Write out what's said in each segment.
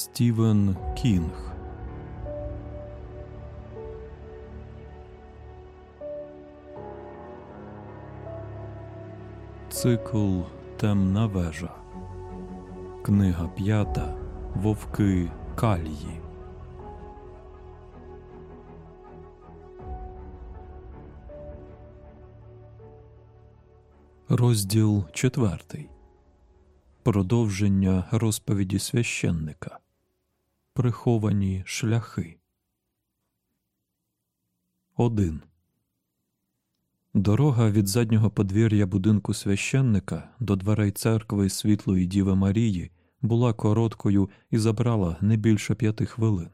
Стівен Кінг Цикл Темна вежа. Книга п'ята Вовки Калії. Розділ четвертий. Продовження розповіді священника. Приховані шляхи. 1. Дорога від заднього подвір'я будинку священника до дверей церкви Світлої Діви Марії була короткою і забрала не більше п'яти хвилин.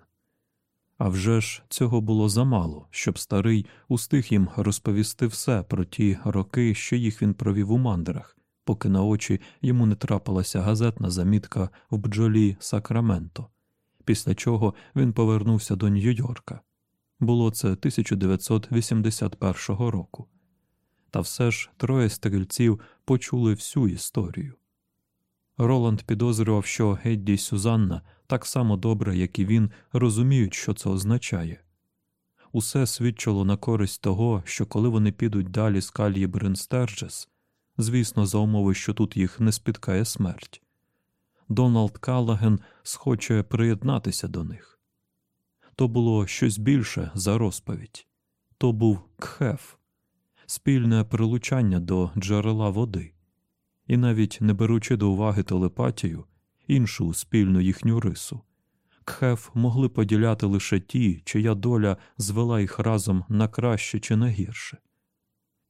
А вже ж цього було замало, щоб старий устиг їм розповісти все про ті роки, що їх він провів у мандрах, поки на очі йому не трапилася газетна замітка в бджолі Сакраменто, після чого він повернувся до Нью-Йорка. Було це 1981 року. Та все ж троє стрільців почули всю історію. Роланд підозрював, що Гедді Сюзанна так само добре, як і він, розуміють, що це означає. Усе свідчило на користь того, що коли вони підуть далі з кальї Бринстерджес, звісно, за умови, що тут їх не спіткає смерть, Доналд Каллаген схоче приєднатися до них. То було щось більше за розповідь то був кхеф, спільне прилучання до джерела води, і навіть не беручи до уваги телепатію, іншу спільну їхню рису, кхеф могли поділяти лише ті, чия доля звела їх разом на краще чи на гірше,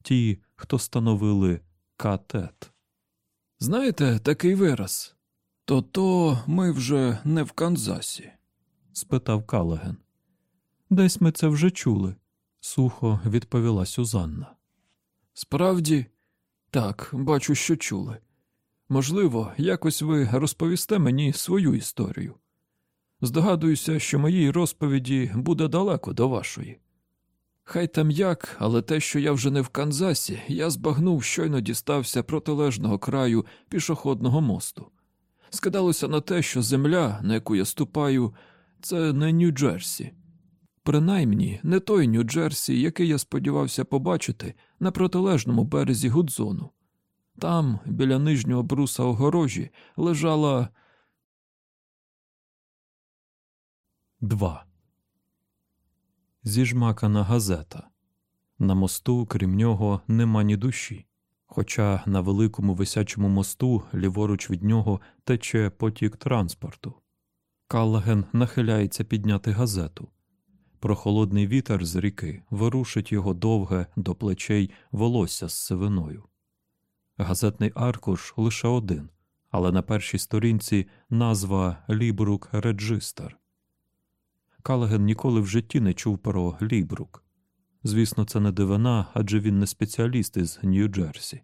ті, хто становили катет. Знаєте такий вираз? То то ми вже не в Канзасі. спитав Калаген. Десь ми це вже чули, сухо відповіла Сюзанна. Справді, так, бачу, що чули. Можливо, якось ви розповісте мені свою історію. Здогадуюся, що моїй розповіді буде далеко до вашої. Хай там як, але те, що я вже не в Канзасі, я збагнув, щойно дістався протилежного краю пішохідного мосту. Скидалося на те, що земля, на яку я ступаю, це не Нью-Джерсі. Принаймні, не той Нью-Джерсі, який я сподівався побачити на протилежному березі Гудзону. Там, біля нижнього бруса огорожі, лежала 2. Зіжмакана газета. На мосту, крім нього, нема ні душі. Хоча на великому висячому мосту, ліворуч від нього, тече потік транспорту. Каллаген нахиляється підняти газету. Прохолодний вітер з ріки ворушить його довге до плечей волосся з сивиною. Газетний аркуш лише один, але на першій сторінці назва Лібрук Реджистер. Калаген ніколи в житті не чув про Лібрук. Звісно, це не дивина, адже він не спеціаліст із Нью-Джерсі.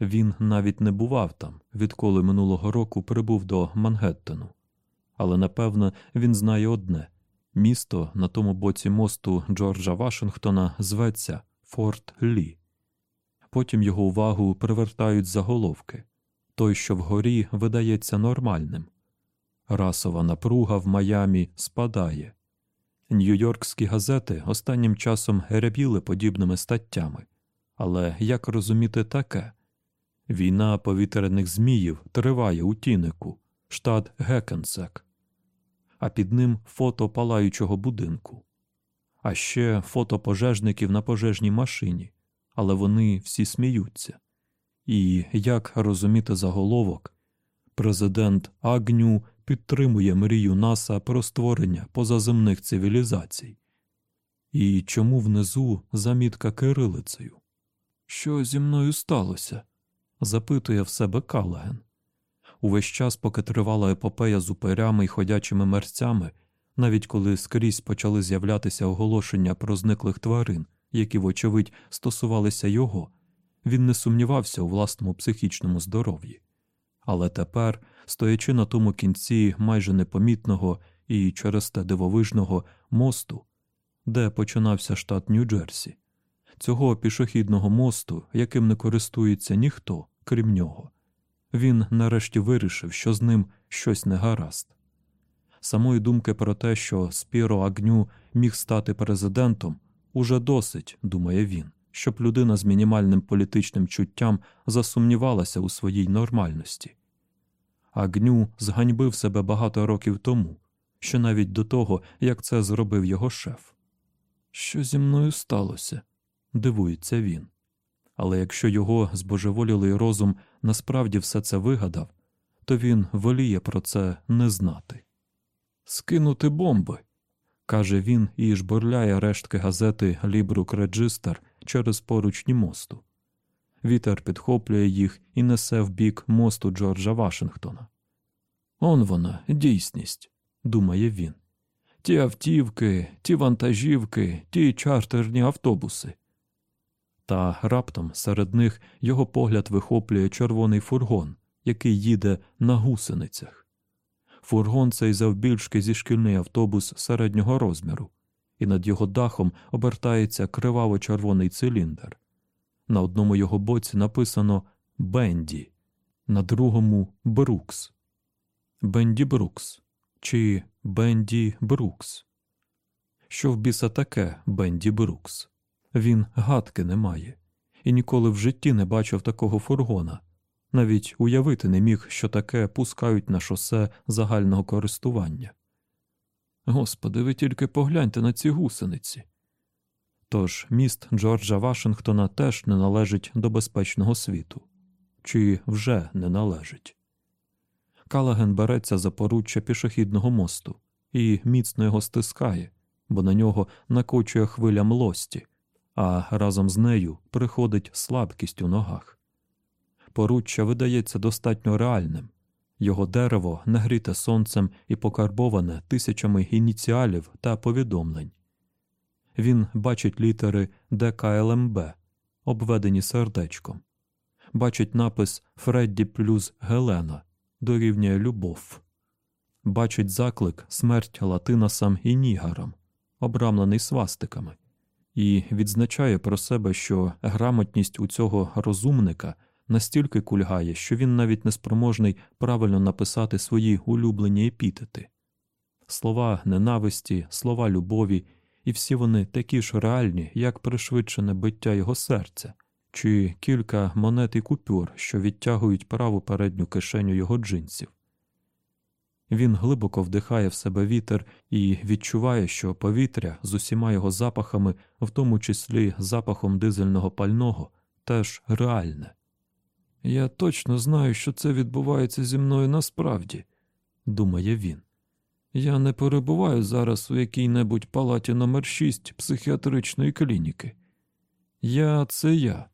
Він навіть не бував там, відколи минулого року прибув до Мангеттену. Але напевно він знає одне місто на тому боці мосту Джорджа Вашингтона зветься Форт Лі. Потім його увагу привертають заголовки той, що вгорі видається нормальним. Расова напруга в Майамі спадає. Нью-Йоркські газети останнім часом рябіли подібними статтями. Але як розуміти таке? Війна повітряних зміїв триває у Тінику, штат Гекенсек, а під ним фото палаючого будинку, а ще фото пожежників на пожежній машині, але вони всі сміються. І як розуміти заголовок, президент Агню підтримує мрію НАСА про створення позаземних цивілізацій. І чому внизу замітка кирилицею? Що зі мною сталося? Запитує в себе Калаген. Увесь час, поки тривала епопея з уперями й ходячими мерцями, навіть коли скрізь почали з'являтися оголошення про зниклих тварин, які, вочевидь, стосувалися його, він не сумнівався у власному психічному здоров'ї. Але тепер, стоячи на тому кінці майже непомітного і через те дивовижного мосту, де починався штат Нью-Джерсі, цього пішохідного мосту, яким не користується ніхто, крім нього, він нарешті вирішив, що з ним щось не гаразд. Самої думки про те, що Спіро Агню міг стати президентом, уже досить, думає він, щоб людина з мінімальним політичним чуттям засумнівалася у своїй нормальності. Агню зганьбив себе багато років тому, що навіть до того, як це зробив його шеф. Що зі мною сталося? Дивується він. Але якщо його збожеволілий розум насправді все це вигадав, то він воліє про це не знати. Скинути бомби, каже він і жбурляє рештки газети Лібрук Реджистер через поручні мосту. Вітер підхоплює їх і несе в бік мосту Джорджа Вашингтона. Он вона, дійсність, думає він. Ті автівки, ті вантажівки, ті чартерні автобуси. Та раптом серед них його погляд вихоплює червоний фургон, який їде на гусеницях. Фургон цей завбільшки зі шкільний автобус середнього розміру, і над його дахом обертається криваво червоний циліндр. На одному його боці написано Бенді, на другому Брукс. Бенді Брукс чи Бенді Брукс. Що в біса таке Бенді Брукс? Він гадки не має і ніколи в житті не бачив такого фургона, навіть уявити не міг, що таке пускають на шосе загального користування. Господи, ви тільки погляньте на ці гусениці. Тож міст Джорджа Вашингтона теж не належить до безпечного світу, чи вже не належить. Калаген береться за поруччя пішохідного мосту і міцно його стискає, бо на нього накочує хвиля млості, а разом з нею приходить слабкість у ногах. Поруччя видається достатньо реальним його дерево нагріте сонцем і покарбоване тисячами ініціалів та повідомлень. Він бачить літери ДКЛМБ, обведені сердечком, бачить напис Фредді плюс Гелена дорівнює любов, бачить заклик смерть латинасам і нігарам, обрамлений свастиками, і відзначає про себе, що грамотність у цього розумника настільки кульгає, що він навіть не спроможний правильно написати свої улюблені епітети. Слова ненависті, слова любові, і всі вони такі ж реальні, як пришвидшене биття його серця, чи кілька монет і купюр, що відтягують праву передню кишеню його джинсів. Він глибоко вдихає в себе вітер і відчуває, що повітря з усіма його запахами, в тому числі запахом дизельного пального, теж реальне. Я точно знаю, що це відбувається зі мною насправді, думає він. Я не перебуваю зараз у якій-небудь палаті номер 6 психіатричної клініки. Я це я.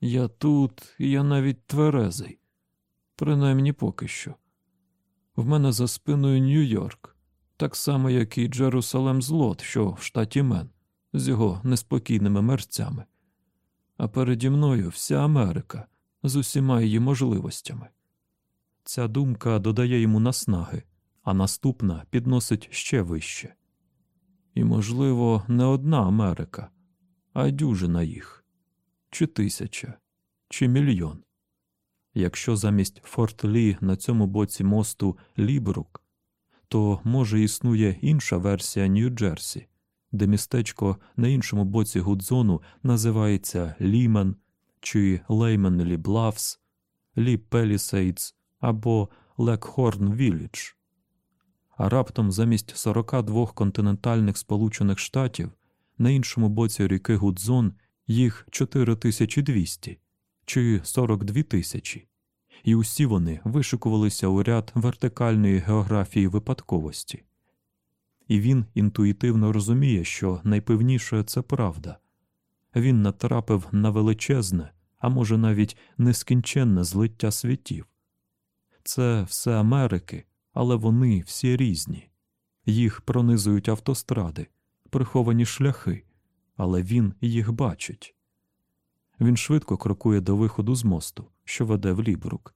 Я тут, і я навіть тверезий, принаймні поки що. В мене за спиною Нью-Йорк, так само, як і Джерусалем Злот, що в штаті Мен, з його неспокійними мерцями, а переді мною вся Америка з усіма її можливостями. Ця думка додає йому наснаги, а наступна підносить ще вище. І, можливо, не одна Америка, а дюжина їх, чи тисяча, чи мільйон. Якщо замість Форт Лі на цьому боці мосту Лібрук, то може існує інша версія Нью-Джерсі, де містечко на іншому боці Гудзону називається Лімен чи Леймен, Лі Блаффс, Лі Пелісейдс або Легхорн Вілледж. А раптом замість 42 континентальних Сполучених Штатів на іншому боці ріки Гудзон їх 4200 чи 42 тисячі, і усі вони вишикувалися у ряд вертикальної географії випадковості. І він інтуїтивно розуміє, що найпевніше це правда. Він натрапив на величезне, а може навіть нескінченне злиття світів. Це все Америки, але вони всі різні. Їх пронизують автостради, приховані шляхи, але він їх бачить. Він швидко крокує до виходу з мосту, що веде в Лібрук,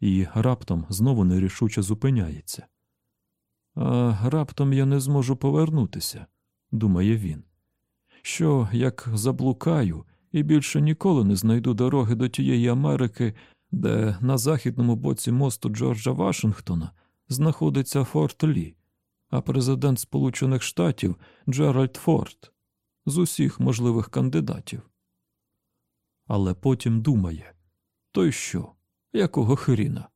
і раптом знову нерішуче зупиняється. А раптом я не зможу повернутися, думає він. Що, як заблукаю і більше ніколи не знайду дороги до тієї Америки, де на західному боці мосту Джорджа Вашингтона знаходиться Форт Лі, а президент Сполучених Штатів Джеральд Форд з усіх можливих кандидатів. Але потім думає то й що, якого хріна?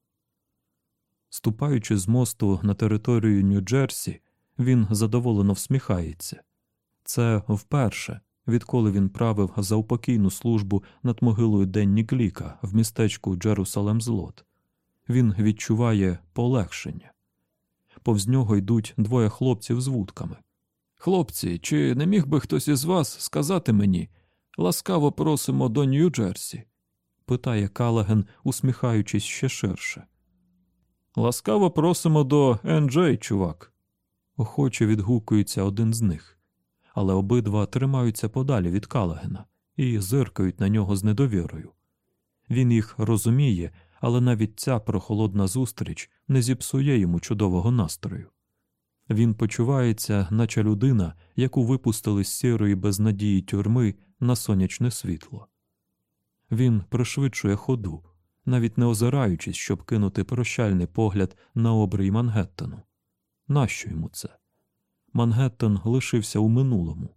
Ступаючи з мосту на територію Нью-Джерсі, він задоволено всміхається. Це вперше, відколи він правив заупокійну службу над могилою Денні Гліка в містечку Джерусалем Злот. Він відчуває полегшення. Повз нього йдуть двоє хлопців з вудками. Хлопці, чи не міг би хтось із вас сказати мені ласкаво просимо до Нью-Джерсі? питає Калаген, усміхаючись ще ширше. Ласкаво просимо до Енджей, чувак. Охоче відгукується один з них, але обидва тримаються подалі від Калагена і зиркають на нього з недовірою. Він їх розуміє, але навіть ця прохолодна зустріч не зіпсує йому чудового настрою. Він почувається, наче людина, яку випустили з сірої безнадії тюрми на сонячне світло. Він пришвидшує ходу, навіть не озираючись, щоб кинути прощальний погляд на обрій Мангеттену. Нащо йому це? Мангеттен лишився у минулому.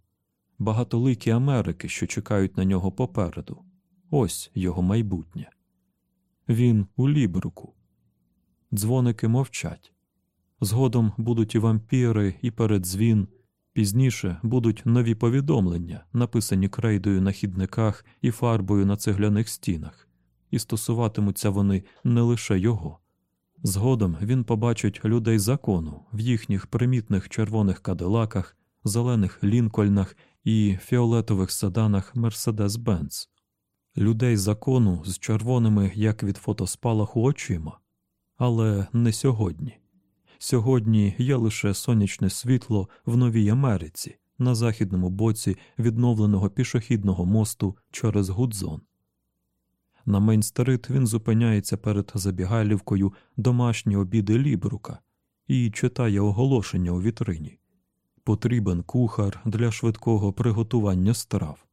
Багатоликі Америки, що чекають на нього попереду. Ось його майбутнє. Він у Лібруку. Дзвоники мовчать. Згодом будуть і вампіри, і передзвін. Пізніше будуть нові повідомлення, написані крейдою на хідниках і фарбою на цегляних стінах, і стосуватимуться вони не лише його. Згодом він побачить людей закону в їхніх примітних червоних кадилаках, зелених лінкольнах і фіолетових седанах Мерседес Бенц, людей закону з червоними, як від фотоспалаху, очима. Але не сьогодні. Сьогодні є лише сонячне світло в Новій Америці на західному боці відновленого пішохідного мосту через Гудзон. На Мейн-стрит він зупиняється перед забігайлівкою домашні обіди Лібрука і читає оголошення у вітрині. Потрібен кухар для швидкого приготування страв.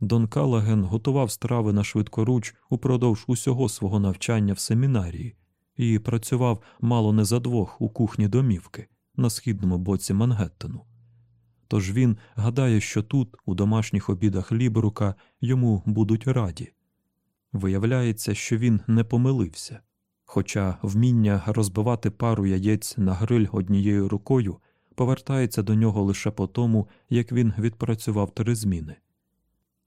Дон Калаген готував страви на швидкоруч упродовж усього свого навчання в семінарії і працював мало не за двох у кухні домівки на східному боці Мангеттену. Тож він гадає, що тут, у домашніх обідах Лібрука, йому будуть раді. Виявляється, що він не помилився, хоча вміння розбивати пару яєць на гриль однією рукою повертається до нього лише по тому, як він відпрацював три зміни.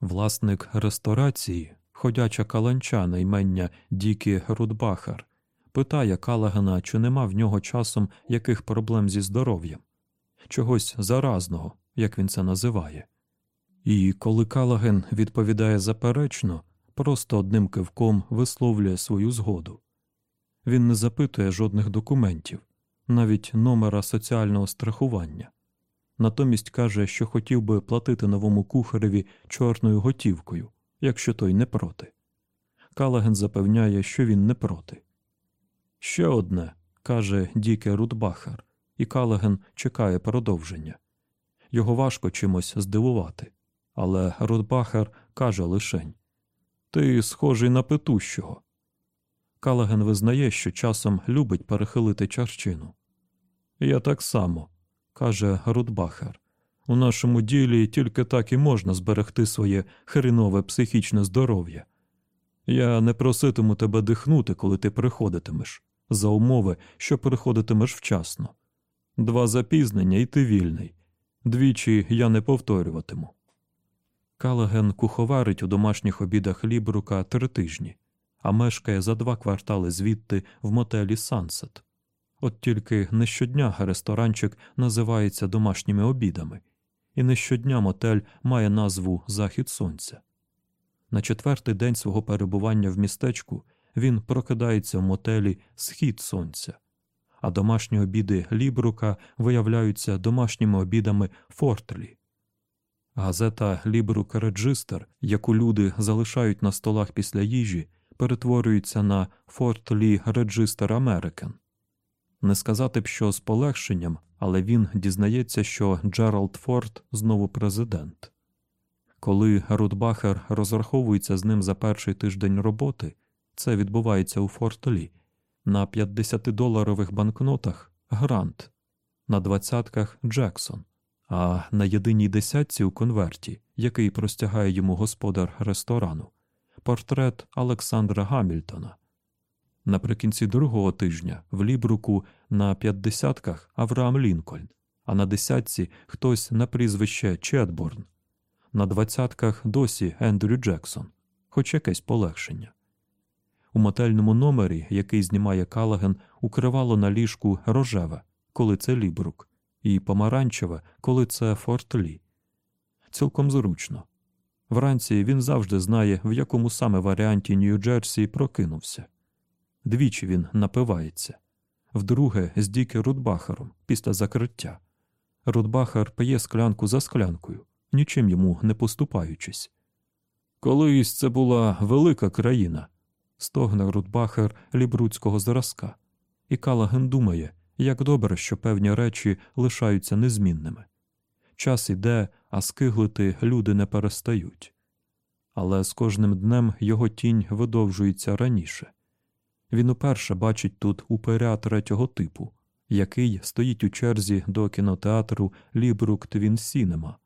Власник ресторації, ходяча каланча на імення Дікі Рудбахар, питає Калагана, чи нема в нього часом яких проблем зі здоров'ям, чогось заразного, як він це називає. І коли Калаген відповідає заперечно, просто одним кивком висловлює свою згоду. Він не запитує жодних документів, навіть номера соціального страхування. Натомість каже, що хотів би платити новому кухареві чорною готівкою, якщо той не проти. Калаген запевняє, що він не проти. Ще одне, каже Діке Рудбахар, і Калаген чекає продовження. Його важко чимось здивувати, але Рудбахар каже лишень Ти схожий на петущого. Калаген визнає, що часом любить перехилити чарчину. Я так само, каже Рудбахар. У нашому ділі тільки так і можна зберегти своє хренове психічне здоров'я. Я не проситиму тебе дихнути, коли ти приходитимеш, за умови, що приходитимеш вчасно. Два запізнення, і ти вільний. Двічі я не повторюватиму. Калаген куховарить у домашніх обідах Лібрука три тижні, а мешкає за два квартали звідти в мотелі Сансет. От тільки не щодня ресторанчик називається домашніми обідами, і не щодня мотель має назву Захід Сонця. На четвертий день свого перебування в містечку він прокидається в мотелі Схід Сонця, а домашні обіди Лібрука виявляються домашніми обідами Форт Лі. Газета Лібрук Реджистер, яку люди залишають на столах після їжі, перетворюється на Форт Лі Реджистер Америкен. Не сказати б, що з полегшенням, але він дізнається, що Джеральд Форд знову президент. Коли Рудбахер розраховується з ним за перший тиждень роботи, це відбувається у Фортлі, на 50-доларових банкнотах грант. на двадцятках Джексон, а на єдиній десятці у конверті, який простягає йому господар ресторану, портрет Олександра Гамільтона. Наприкінці другого тижня в Лібруку на п'ятдесятках Авраам Лінкольн, а на десятці хтось на прізвище Четборн, на двадцятках досі Ендрю Джексон, хоч якесь полегшення. У мотельному номері, який знімає Калаген, укривало на ліжку рожеве, коли це Лібрук, і помаранчеве, коли це Форт Лі. Цілком зручно. Вранці він завжди знає, в якому саме варіанті Нью-Джерсі прокинувся. Двічі він напивається, вдруге з Діки Рудбахером після закриття. Рудбахер п'є склянку за склянкою, нічим йому не поступаючись. Колись це була велика країна, стогне Рудбахер лібруцького зразка, і Калаген думає, як добре, що певні речі лишаються незмінними. Час іде, а скиглити люди не перестають. Але з кожним днем його тінь видовжується раніше. Він уперше бачить тут упиря третього типу, який стоїть у черзі до кінотеатру Лібрук Твін Сінема.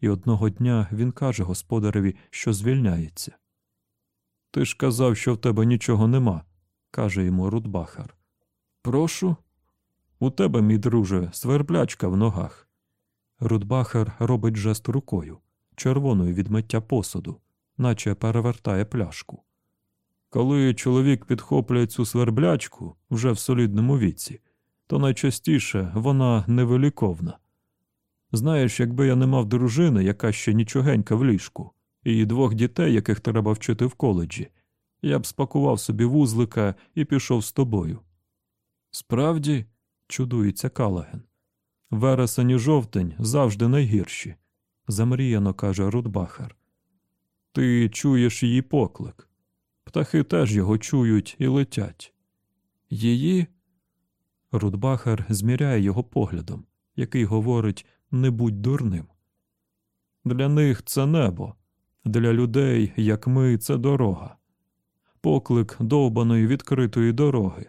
І одного дня він каже господареві, що звільняється. Ти ж казав, що в тебе нічого нема, каже йому Рудбахер. Прошу. У тебе, мій друже, сверблячка в ногах. Рудбахер робить жест рукою, червоною від миття посуду, наче перевертає пляшку. Коли чоловік підхоплює цю сверблячку вже в солідному віці, то найчастіше вона невиліковна. Знаєш, якби я не мав дружини, яка ще нічогенька в ліжку, і двох дітей, яких треба вчити в коледжі, я б спакував собі вузлика і пішов з тобою. Справді, чудується Калаген. Вересень і жовтень завжди найгірші, замріяно каже Рудбахер. Ти чуєш її поклик. Птахи теж його чують і летять. Її. Рудбахер зміряє його поглядом, який говорить не будь дурним. Для них це небо, для людей, як ми, це дорога, поклик довбаної відкритої дороги.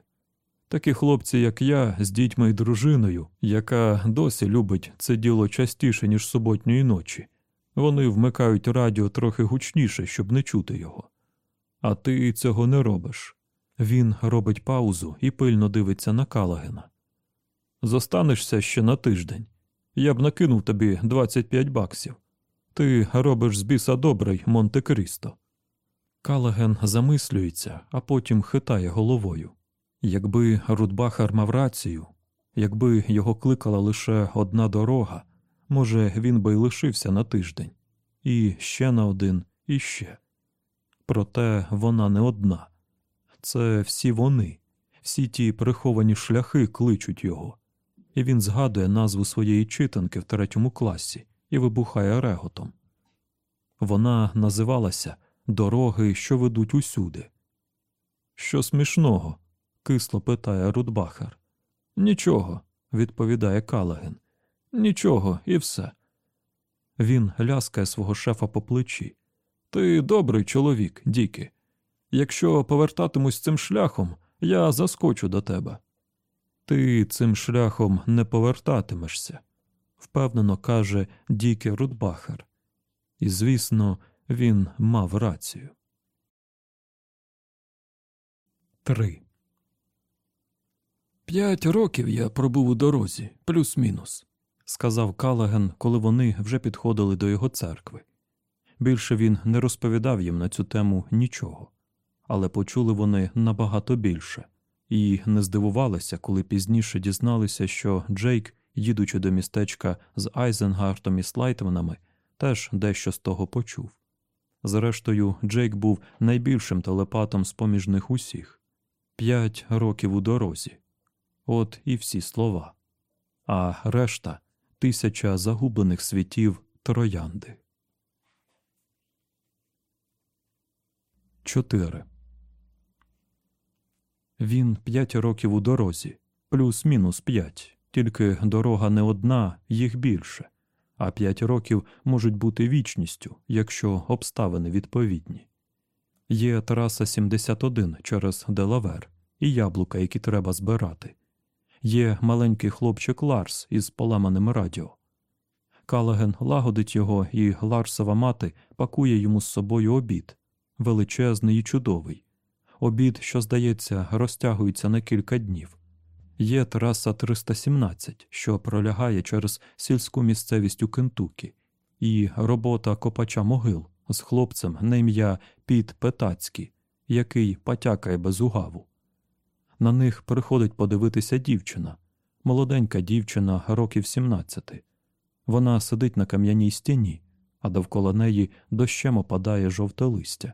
Такі хлопці, як я, з дітьми і дружиною, яка досі любить це діло частіше, ніж суботньої ночі, вони вмикають радіо трохи гучніше, щоб не чути його. А ти цього не робиш. Він робить паузу і пильно дивиться на Калагена. Зостанешся ще на тиждень. Я б накинув тобі 25 баксів. Ти робиш з біса добрий Монте Крісто. Калаген замислюється, а потім хитає головою. Якби Рудбахар мав рацію, якби його кликала лише одна дорога, може, він би й лишився на тиждень, і ще на один, і ще. Проте вона не одна. Це всі вони, всі ті приховані шляхи кличуть його, і він згадує назву своєї читанки в третьому класі і вибухає реготом. Вона називалася Дороги, що ведуть усюди. Що смішного? кисло питає Рудбахар. Нічого, відповідає Калаген. Нічого, і все. Він ляскає свого шефа по плечі. Ти добрий чоловік, Дікі. Якщо повертатимусь цим шляхом, я заскочу до тебе. Ти цим шляхом не повертатимешся, впевнено каже Дікі Рудбахар. І, звісно, він мав рацію. 3. П'ять років я пробув у дорозі, плюс-мінус, сказав Калаген, коли вони вже підходили до його церкви. Більше він не розповідав їм на цю тему нічого, але почули вони набагато більше, і не здивувалися, коли пізніше дізналися, що Джейк, їдучи до містечка з Айзенгартом і Слайтманами, теж дещо з того почув. Зрештою, Джейк був найбільшим телепатом з поміж них усіх п'ять років у дорозі. От і всі слова, а решта тисяча загублених світів троянди. 4. Він п'ять років у дорозі, плюс-мінус п'ять, тільки дорога не одна, їх більше, а п'ять років можуть бути вічністю, якщо обставини відповідні. Є траса 71 через Делавер і яблука, які треба збирати. Є маленький хлопчик Ларс із поламаним радіо. Калаген лагодить його, і Ларсова мати пакує йому з собою обід величезний і чудовий. Обід, що, здається, розтягується на кілька днів. Є траса 317, що пролягає через сільську місцевість у Кентукі, і робота копача могил з хлопцем на ім'я Піт Петацький, який потякає без угаву. На них приходить подивитися дівчина, молоденька дівчина років 17. Вона сидить на кам'яній стіні, а довкола неї дощем опадає жовте листя,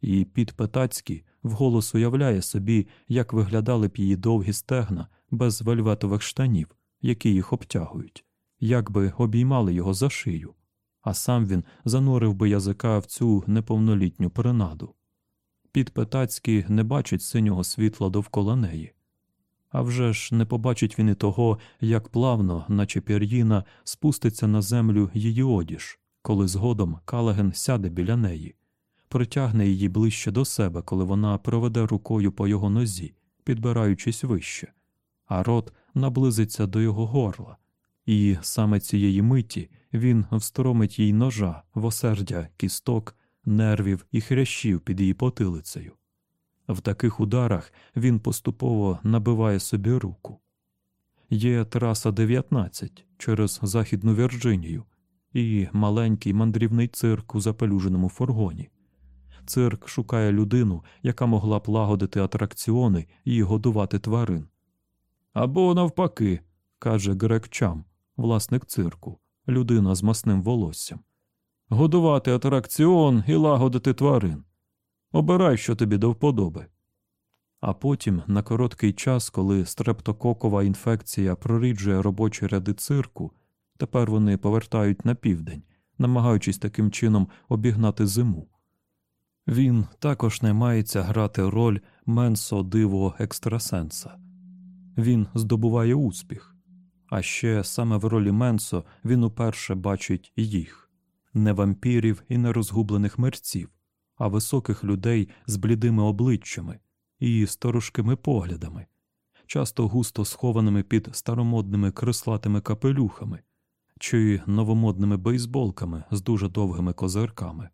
і Піт Петацький вголос уявляє собі, як виглядали б її довгі стегна без вельветових штанів, які їх обтягують, як би обіймали його за шию, а сам він занурив би язика в цю неповнолітню принаду. Піт Петацький не бачить синього світла довкола неї. А вже ж не побачить він і того, як плавно, наче пір'їна, спуститься на землю її одіж, коли згодом Калаген сяде біля неї, притягне її ближче до себе, коли вона проведе рукою по його нозі, підбираючись вище, а рот наблизиться до його горла, і саме цієї миті він встромить їй ножа в осердя кісток, нервів і хрящів під її потилицею. В таких ударах він поступово набиває собі руку. Є траса 19 через Західну Вірджинію і маленький мандрівний цирк у запелюженому фургоні. Цирк шукає людину, яка могла б лагодити атракціони і годувати тварин. Або навпаки, каже Грек Чам, власник цирку, людина з масним волоссям. Годувати атракціон і лагодити тварин. Обирай, що тобі до вподоби. А потім, на короткий час, коли стрептококова інфекція проріджує робочі ряди цирку, тепер вони повертають на південь, намагаючись таким чином обігнати зиму. Він також не мається грати роль менсо диво екстрасенса. Він здобуває успіх, а ще саме в ролі Менсо він уперше бачить їх. Не вампірів і не розгублених мерців, а високих людей з блідими обличчями і сторожкими поглядами, часто густо схованими під старомодними крислатими капелюхами чи новомодними бейсболками з дуже довгими козирками.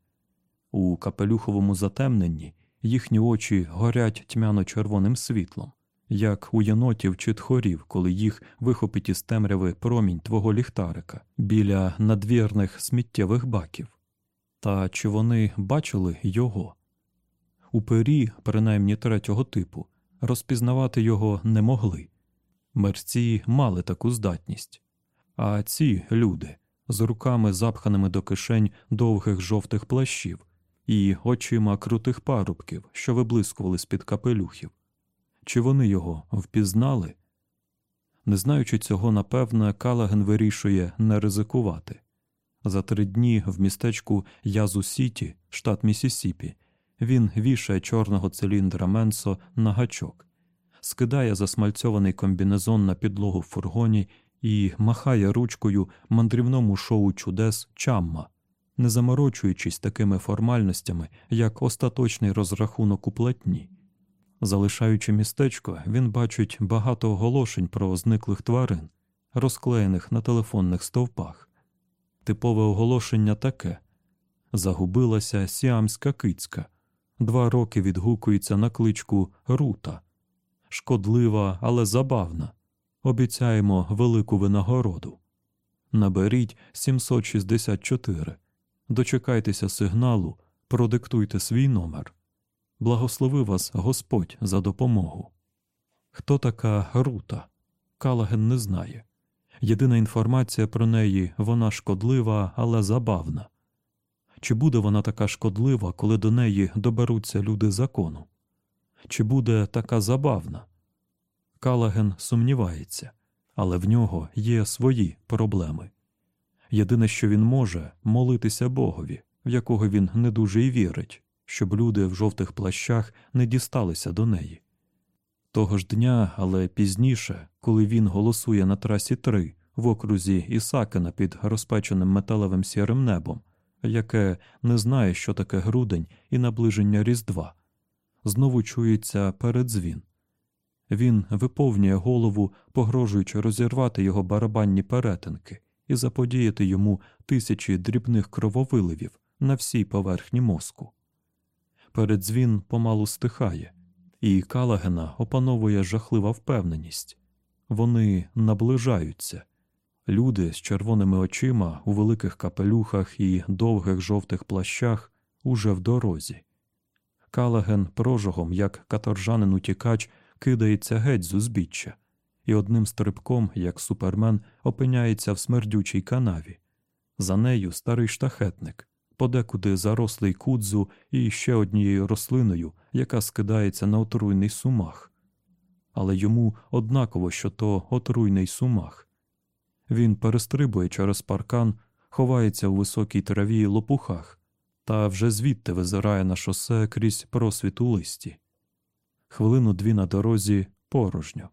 У капелюховому затемненні їхні очі горять тьмяно-червоним світлом, як у єнотів чи тхорів, коли їх вихопить із темряви промінь твого ліхтарика біля надвірних сміттєвих баків. Та чи вони бачили його? У пері, принаймні третього типу, розпізнавати його не могли. Мерці мали таку здатність. А ці люди з руками запханими до кишень довгих жовтих плащів і очима крутих парубків, що виблискували з-під капелюхів. Чи вони його впізнали? Не знаючи цього, напевне, Калаген вирішує не ризикувати. За три дні в містечку Язу Сіті, штат Місісіпі, він вішає чорного циліндра Менсо на гачок, скидає засмальцьований комбінезон на підлогу в фургоні і махає ручкою мандрівному шоу чудес Чамма, не заморочуючись такими формальностями, як остаточний розрахунок у платні. Залишаючи містечко, він бачить багато оголошень про зниклих тварин, розклеєних на телефонних стовпах. Типове оголошення таке загубилася сіамська кицька, два роки відгукується на кличку Рута, шкодлива, але забавна. Обіцяємо велику винагороду. Наберіть 764. Дочекайтеся сигналу, продиктуйте свій номер. Благослови вас Господь за допомогу. Хто така Рута? Калаген не знає. Єдина інформація про неї вона шкодлива, але забавна. Чи буде вона така шкодлива, коли до неї доберуться люди закону? Чи буде така забавна? Калаген сумнівається, але в нього є свої проблеми. Єдине, що він може, молитися Богові, в якого він не дуже й вірить, щоб люди в жовтих плащах не дісталися до неї. Того ж дня, але пізніше, коли він голосує на трасі 3 в окрузі Ісакена під розпеченим металевим сірим небом, яке не знає, що таке грудень і наближення Різдва, знову чується передзвін. Він виповнює голову, погрожуючи розірвати його барабанні перетинки і заподіяти йому тисячі дрібних крововиливів на всій поверхні мозку. Передзвін помалу стихає, і Калагена опановує жахлива впевненість вони наближаються. Люди з червоними очима у великих капелюхах і довгих жовтих плащах уже в дорозі. Калаген прожогом, як каторжанин утікач, кидається геть з узбіччя, і одним стрибком, як супермен, опиняється в смердючій канаві. За нею старий штахетник, подекуди зарослий кудзу і ще однією рослиною, яка скидається на отруйний сумах. Але йому однаково, що то отруйний сумах. Він перестрибує через паркан, ховається у високій траві й лопухах, та вже звідти визирає на шосе крізь просвіт у листі. Хвилину дві на дорозі порожньо.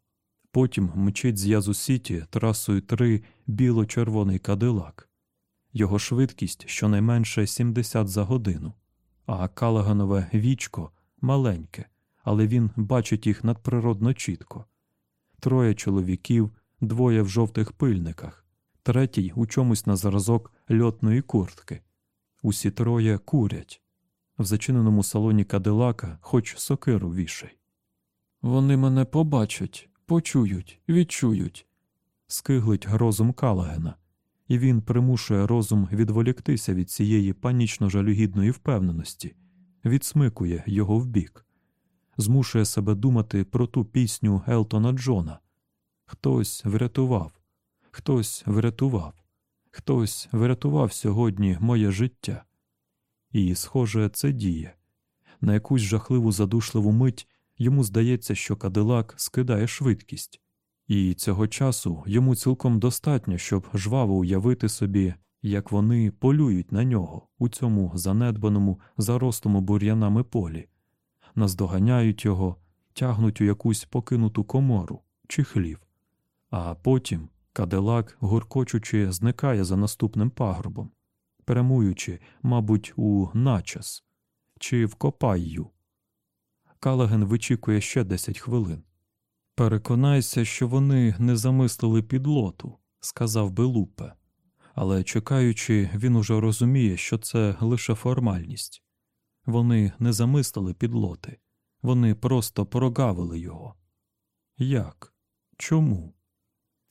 Потім мчить з Язу Сіті трасою 3 біло-червоний кадилак. Його швидкість щонайменше 70 за годину, а Калаганове вічко маленьке, але він бачить їх надприродно чітко. Троє чоловіків, двоє в жовтих пильниках, третій у чомусь на зразок льотної куртки. Усі троє курять. В зачиненому салоні кадилака хоч сокиру вішай. Вони мене побачать, почують, відчують. Скиглить розум Калагена, і він примушує розум відволіктися від цієї панічно жалюгідної впевненості, відсмикує його вбік, змушує себе думати про ту пісню Елтона Джона. Хтось врятував, хтось врятував, хтось врятував сьогодні моє життя. І, схоже, це діє. На якусь жахливу задушливу мить йому здається, що кадилак скидає швидкість, і цього часу йому цілком достатньо, щоб жваво уявити собі, як вони полюють на нього у цьому занедбаному, зарослому бур'янами полі, наздоганяють його, тягнуть у якусь покинуту комору чи хлів, а потім кадилак, гуркочучи, зникає за наступним пагорбом, прямуючи, мабуть, у начас чи в Копайю. Калаген вичікує ще 10 хвилин. Переконайся, що вони не замислили підлоту, сказав би Лупе. Але чекаючи, він уже розуміє, що це лише формальність. Вони не замислили підлоти, вони просто прогавили його. Як? Чому?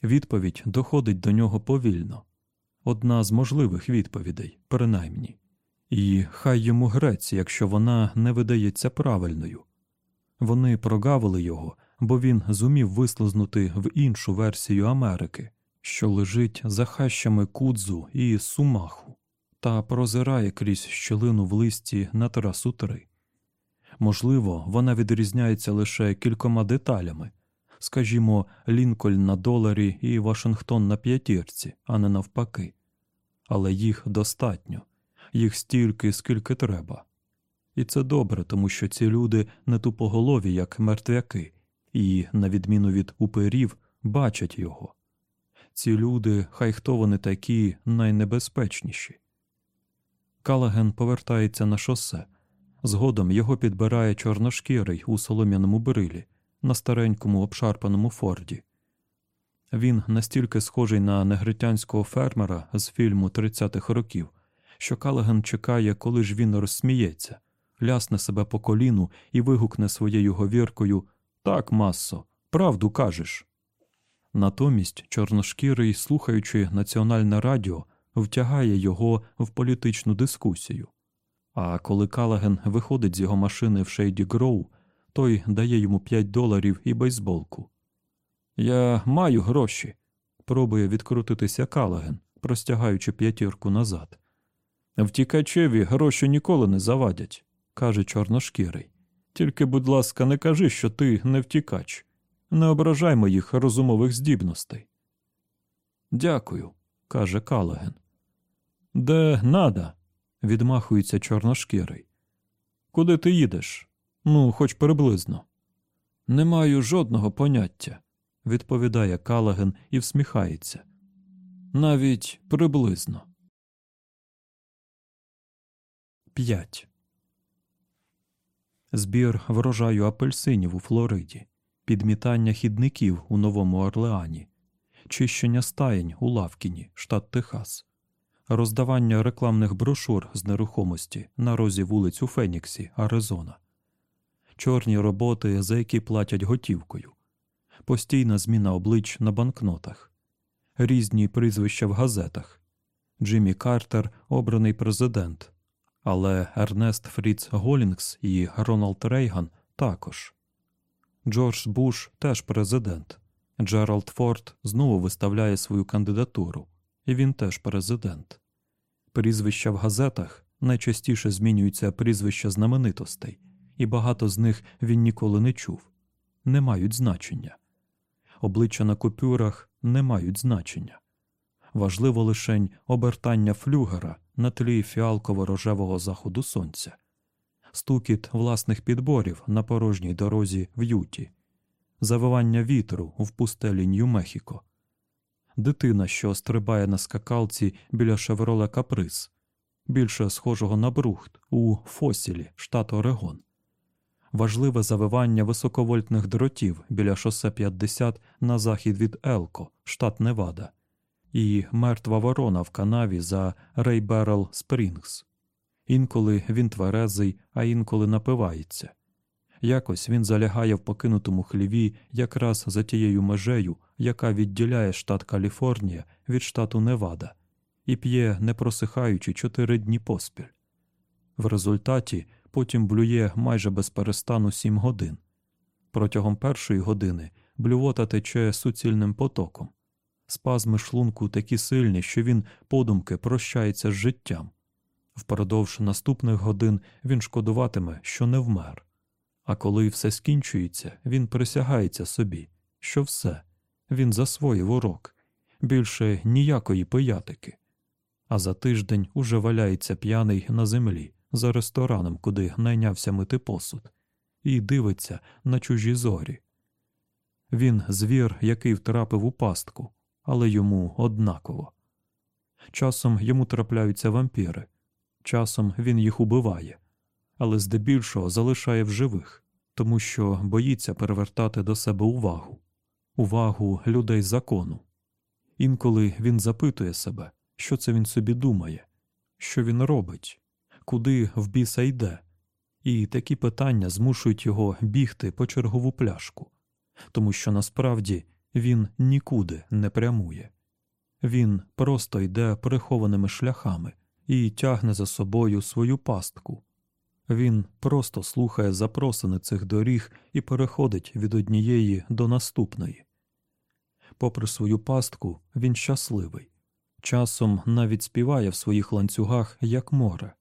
Відповідь доходить до нього повільно. Одна з можливих відповідей, принаймні. І хай йому грець, якщо вона не видається правильною. Вони прогавили його, бо він зумів вислизнути в іншу версію Америки, що лежить за хащами кудзу і сумаху, та прозирає крізь щілину в листі на трасу 3. Можливо, вона відрізняється лише кількома деталями скажімо, Лінкольн на доларі і Вашингтон на п'ятірці, а не навпаки. Але їх достатньо, їх стільки, скільки треба. І це добре, тому що ці люди не тупоголові, як мертвяки, і, на відміну від уперів, бачать його. Ці люди, хай хто вони такі, найнебезпечніші. Калаген повертається на шосе. Згодом його підбирає чорношкірий у солом'яному брилі на старенькому обшарпаному форді. Він настільки схожий на негритянського фермера з фільму 30-х років, що Калаген чекає, коли ж він розсміється, лясне себе по коліну і вигукне своєю говіркою Так, масо, правду кажеш. Натомість чорношкірий, слухаючи національне радіо, втягає його в політичну дискусію. А коли Калаген виходить з його машини в Шейді Гроу, той дає йому 5 доларів і бейсболку. Я маю гроші, пробує відкрутитися Калаген, простягаючи п'ятірку назад. Втікачеві гроші ніколи не завадять, каже чорношкірий. Тільки, будь ласка, не кажи, що ти не втікач. Не ображай моїх розумових здібностей. Дякую, каже Калаген. Де нада? відмахується чорношкірий. Куди ти їдеш? Ну, хоч приблизно. Не маю жодного поняття, відповідає Калаген і всміхається. Навіть приблизно. 5. Збір врожаю апельсинів у Флориді. підмітання хідників у Новому Орлеані, чищення стаєнь у Лавкіні, штат Техас, роздавання рекламних брошур з нерухомості на розі вулиць у Феніксі, Аризона, чорні роботи, за які платять готівкою, постійна зміна облич на банкнотах, різні прізвища в газетах. Джиммі Картер обраний президент, але Ернест Фріц Голінгс і Рональд Рейган також. Джордж Буш теж президент. Джеральд Форд знову виставляє свою кандидатуру, і він теж президент. Прізвища в газетах найчастіше змінюються прізвища знаменитостей, і багато з них він ніколи не чув, не мають значення. Обличчя на купюрах не мають значення. Важливо лишень обертання флюгера на тлі фіалково-рожевого заходу сонця, стукіт власних підборів на порожній дорозі в Юті, завивання вітру в пустелі Нью-Мехіко, дитина, що стрибає на скакалці біля шевроле Каприс, більше схожого на брухт у Фосілі, штат Орегон, важливе завивання високовольтних дротів біля шосе 50 на захід від Елко, штат Невада і мертва ворона в канаві за Рейберл Спрінгс. Інколи він тверезий, а інколи напивається. Якось він залягає в покинутому хліві якраз за тією межею, яка відділяє штат Каліфорнія від штату Невада, і п'є, не просихаючи чотири дні поспіль. В результаті потім блює майже без перестану сім годин. Протягом першої години блювота тече суцільним потоком. Спазми шлунку такі сильні, що він подумки прощається з життям. Впродовж наступних годин він шкодуватиме, що не вмер. А коли все скінчується, він присягається собі, що все, він засвоїв урок, більше ніякої пиятики. А за тиждень уже валяється п'яний на землі за рестораном, куди найнявся мити посуд, і дивиться на чужі зорі. Він звір, який втрапив у пастку але йому однаково. Часом йому трапляються вампіри, часом він їх убиває, але здебільшого залишає в живих, тому що боїться перевертати до себе увагу, увагу людей закону. Інколи він запитує себе, що це він собі думає, що він робить, куди в біса йде, і такі питання змушують його бігти по чергову пляшку, тому що насправді він нікуди не прямує. Він просто йде прихованими шляхами і тягне за собою свою пастку. Він просто слухає запросини цих доріг і переходить від однієї до наступної. Попри свою пастку, він щасливий, часом навіть співає в своїх ланцюгах як море.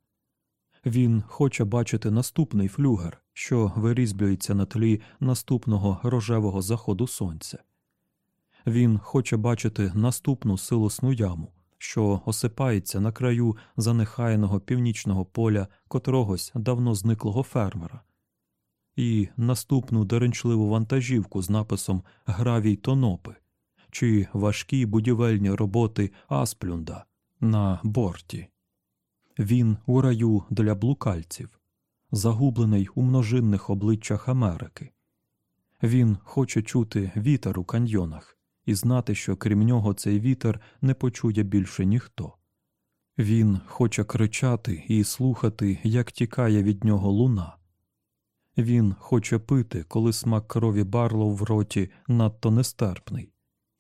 Він хоче бачити наступний флюгер, що вирізблюється на тлі наступного рожевого заходу сонця. Він хоче бачити наступну силосну яму, що осипається на краю занехаяного північного поля котрогось давно зниклого фермера, і наступну деренчливу вантажівку з написом Гравій тонопи чи важкі будівельні роботи Асплюнда на борті. Він у раю для блукальців, загублений у множинних обличчях Америки. Він хоче чути вітер у каньйонах і знати, що крім нього цей вітер не почує більше ніхто. Він хоче кричати і слухати, як тікає від нього луна. Він хоче пити, коли смак крові Барлоу в роті надто нестерпний,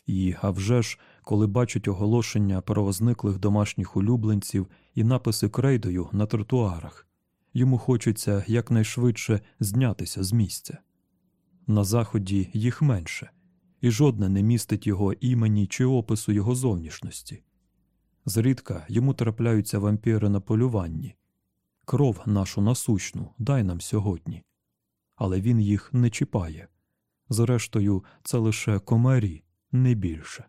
і, а вже ж, коли бачить оголошення про зниклих домашніх улюбленців і написи крейдою на тротуарах, йому хочеться якнайшвидше знятися з місця. На заході їх менше, і жодне не містить його імені чи опису його зовнішності. Зрідка йому трапляються вампіри на полюванні. Кров нашу насущну дай нам сьогодні. Але він їх не чіпає. Зрештою, це лише комарі, не більше.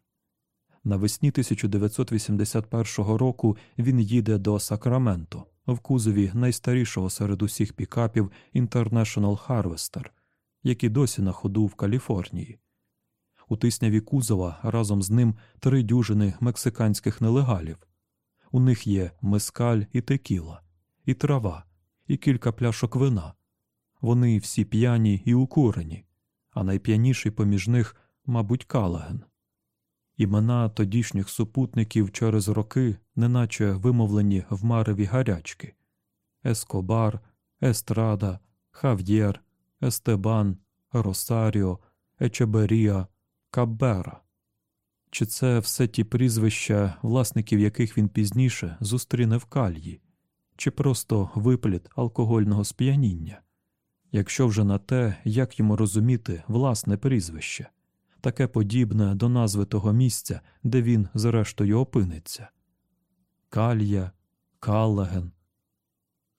Навесні 1981 року він їде до Сакраменто в кузові найстарішого серед усіх пікапів International Harvester, які досі на ходу в Каліфорнії у тисняві кузова разом з ним три дюжини мексиканських нелегалів. У них є мескаль і текіла, і трава, і кілька пляшок вина. Вони всі п'яні і укурені. а найп'яніший поміж них, мабуть, Калаген. Імена тодішніх супутників через роки, неначе вимовлені в мареві гарячки Ескобар, Естрада, Хав'єр, Естебан, Росаріо, Ечеберія, Каббера. Чи це все ті прізвища, власників яких він пізніше зустріне в кальї, чи просто випліт алкогольного сп'яніння? Якщо вже на те, як йому розуміти власне прізвище, таке подібне до назви того місця, де він зрештою опиниться Калья, Калаген,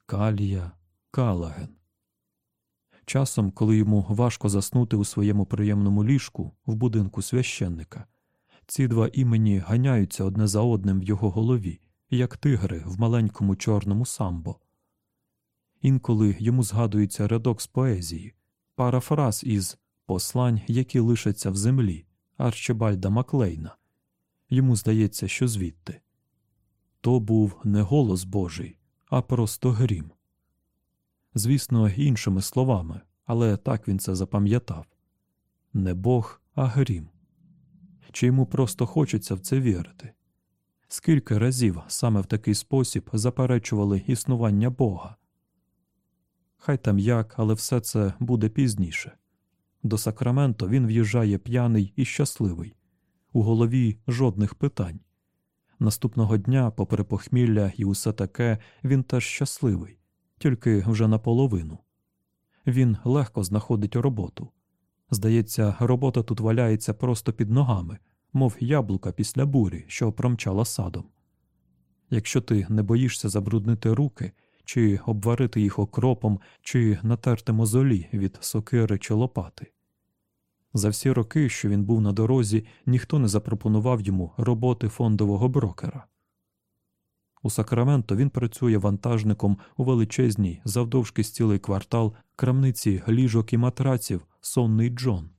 Калія, Калаген. Часом, коли йому важко заснути у своєму приємному ліжку в будинку священника, ці два імені ганяються одне за одним в його голові, як тигри в маленькому чорному самбо. Інколи йому згадується рядок з поезії, парафраз із послань, які лишаться в землі Арчибальда Маклейна. Йому здається, що звідти. То був не голос Божий, а просто грім. Звісно, іншими словами, але так він це запам'ятав не Бог, а грім. Чи йому просто хочеться в це вірити? Скільки разів саме в такий спосіб заперечували існування Бога? Хай там як, але все це буде пізніше. До Сакраменто він в'їжджає п'яний і щасливий, у голові жодних питань. Наступного дня, попри похмілля і усе таке, він теж щасливий, тільки вже наполовину. Він легко знаходить роботу. Здається, робота тут валяється просто під ногами, мов яблука після бурі, що промчала садом. Якщо ти не боїшся забруднити руки, чи обварити їх окропом, чи натерти мозолі від сокири чи лопати. За всі роки, що він був на дорозі, ніхто не запропонував йому роботи фондового брокера. У Сакраменто він працює вантажником у величезній, завдовжки цілий квартал крамниці ліжок і матраців Сонний Джон.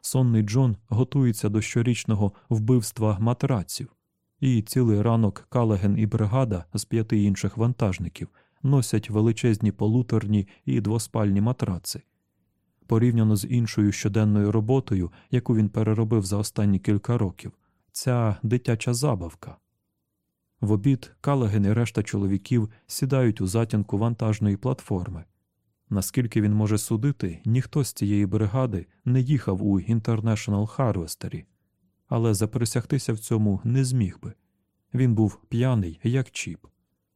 Сонний Джон готується до щорічного вбивства матраців, і цілий ранок Калаген і бригада з п'яти інших вантажників носять величезні полуторні і двоспальні матраци. Порівняно з іншою щоденною роботою, яку він переробив за останні кілька років, ця дитяча забавка. В обід Калаген і решта чоловіків сідають у затінку вантажної платформи. Наскільки він може судити, ніхто з цієї бригади не їхав у International Harvester, але заприсягтися в цьому не зміг би. Він був п'яний, як чіп.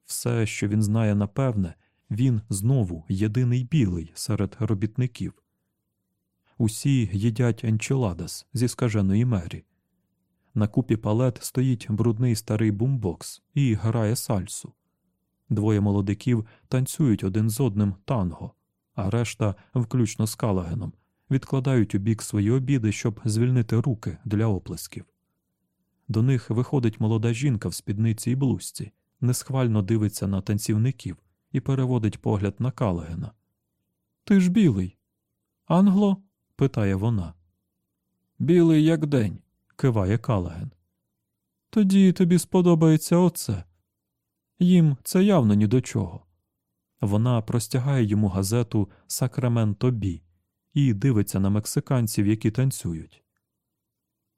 Все, що він знає напевне, він знову єдиний білий серед робітників. Усі їдять енчиладас зі скаженої мері. На купі палет стоїть брудний старий бумбокс і грає сальсу. Двоє молодиків танцюють один з одним танго, а решта, включно з Калагеном, відкладають у бік свої обіди, щоб звільнити руки для оплесків. До них виходить молода жінка в спідниці і блузці, несхвально дивиться на танцівників і переводить погляд на Калагена. Ти ж білий. Англо? питає вона. Білий, як день, киває Калаген. Тоді тобі сподобається оце. Їм це явно ні до чого. Вона простягає йому газету Сакраменто Бі і дивиться на мексиканців, які танцюють.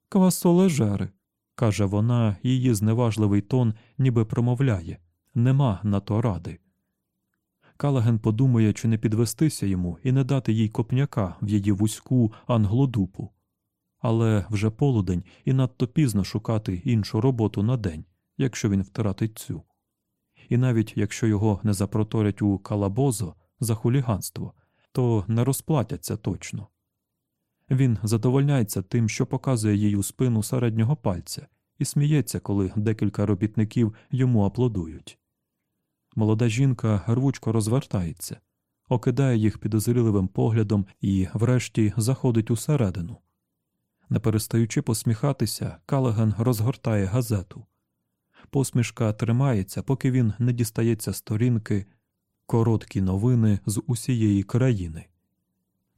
Квасолежери, каже вона, її зневажливий тон ніби промовляє нема на то ради. Калаген подумає, чи не підвестися йому і не дати їй копняка в її вузьку англодупу. Але вже полудень і надто пізно шукати іншу роботу на день, якщо він втратить цю. І навіть якщо його не запроторять у калабозо за хуліганство, то не розплатяться точно. Він задовольняється тим, що показує їй у спину середнього пальця, і сміється, коли декілька робітників йому аплодують. Молода жінка рвучко розвертається, окидає їх підозріливим поглядом і, врешті, заходить усередину. Не перестаючи посміхатися, Калаган розгортає газету. Посмішка тримається, поки він не дістається сторінки короткі новини з усієї країни.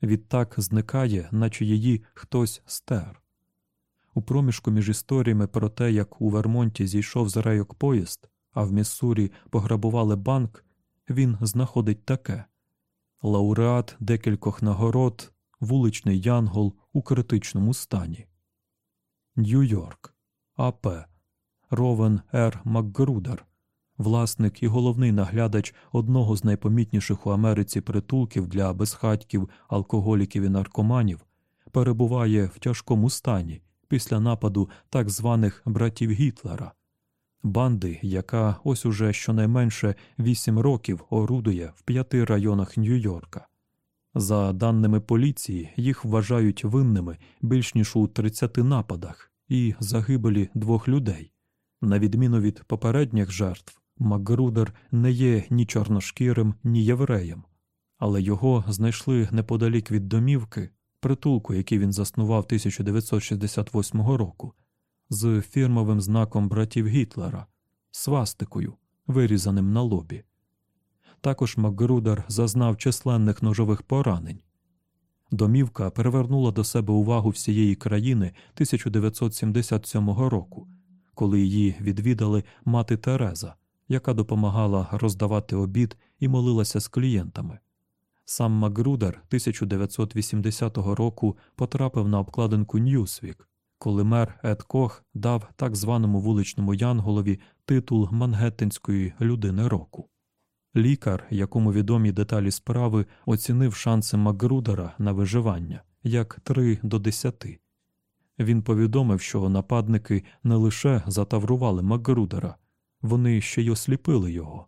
Відтак зникає, наче її хтось стер. У проміжку між історіями про те, як у Вермонті зійшов з рейок поїзд, а в Міссурі пограбували банк, він знаходить таке лауреат декількох нагород, вуличний Янгол у критичному стані. Нью-Йорк, АП, Ровен Р. Макгрудер, власник і головний наглядач одного з найпомітніших у Америці притулків для безхатьків, алкоголіків і наркоманів, перебуває в тяжкому стані після нападу так званих братів Гітлера, банди, яка ось уже щонайменше вісім років орудує в п'яти районах Нью-Йорка. За даними поліції, їх вважають винними більш ніж у 30 нападах і загибелі двох людей. На відміну від попередніх жертв, Макгрудер не є ні чорношкірим, ні євреєм, але його знайшли неподалік від домівки, притулку, який він заснував 1968 року, з фірмовим знаком братів Гітлера, свастикою, вирізаним на лобі. Також Макгрудер зазнав численних ножових поранень. Домівка привернула до себе увагу всієї країни 1977 року, коли її відвідала мати Тереза, яка допомагала роздавати обід і молилася з клієнтами. Сам Макгрудер 1980 року потрапив на обкладинку Ньюсвік, коли мер Ед Кох дав так званому вуличному Янголові титул Мангеттенської людини року. Лікар, якому відомі деталі справи, оцінив шанси Макгрудера на виживання як 3 до 10. Він повідомив, що нападники не лише затаврували Макгрудера, вони ще й осліпили його.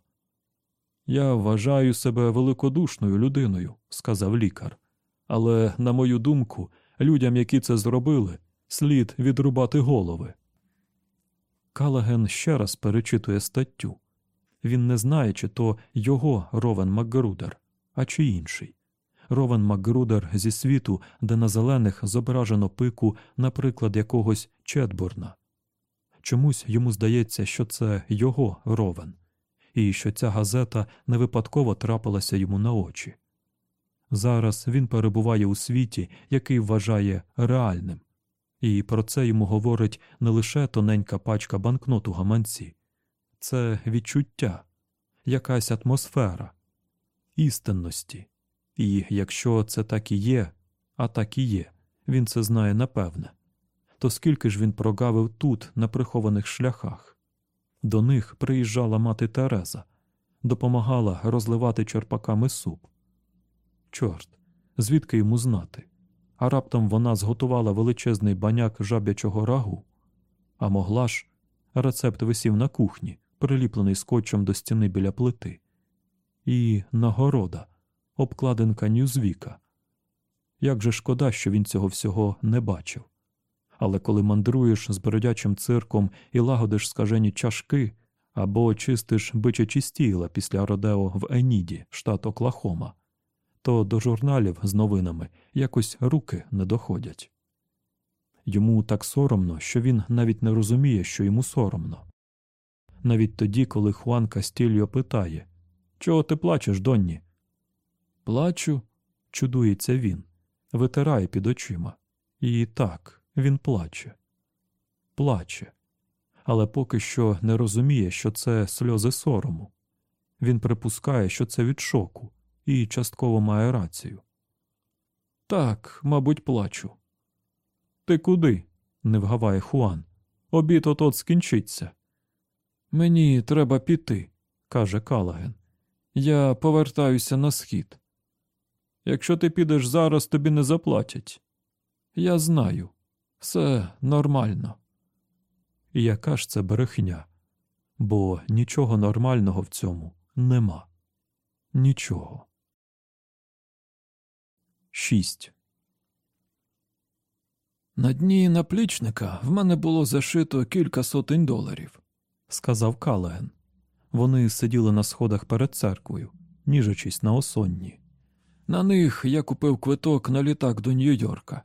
Я вважаю себе великодушною людиною, сказав лікар. Але, на мою думку, людям, які це зробили, слід відрубати голови. Калаген ще раз перечитує статтю. Він не знає, чи то його Ровен Макгрудер, а чи інший. Ровен Макгрудер зі світу, де на зелених зображено пику, наприклад, якогось Четбурна. Чомусь йому здається, що це його Ровен, і що ця газета не випадково трапилася йому на очі. Зараз він перебуває у світі, який вважає реальним, і про це йому говорить не лише тоненька пачка банкнот у гаманці, це відчуття, якась атмосфера, істинності. І якщо це так і є, а так і є, він це знає напевне, то скільки ж він прогавив тут, на прихованих шляхах? До них приїжджала мати Тереза, допомагала розливати черпаками суп. Чорт, звідки йому знати? А раптом вона зготувала величезний баняк жаб'ячого рагу, а могла ж, рецепт висів на кухні, приліплений скотчем до стіни біля плити, і нагорода, обкладинка Ньюзвіка. Як же шкода, що він цього всього не бачив. Але коли мандруєш з бродячим цирком і лагодиш скажені чашки або чистиш бичачі стіла після Родео в Еніді, штат Оклахома, то до журналів з новинами якось руки не доходять. Йому так соромно, що він навіть не розуміє, що йому соромно. Навіть тоді, коли Хуан Кастільо питає Чого ти плачеш, Донні? Плачу, чудується він, витирає під очима. І так, він плаче, плаче, але поки що не розуміє, що це сльози сорому. Він припускає, що це від шоку, і частково має рацію. Так, мабуть, плачу. Ти куди? не вгаває Хуан. Обід от от скінчиться. Мені треба піти, каже Калаген. Я повертаюся на схід. Якщо ти підеш зараз, тобі не заплатять. Я знаю, все нормально. Яка ж це брехня? Бо нічого нормального в цьому нема. Нічого. 6. На дні наплічника в мене було зашито кілька сотень доларів, сказав Калаген. Вони сиділи на сходах перед церквою, ніжачись на осонні. На них я купив квиток на літак до Нью-Йорка.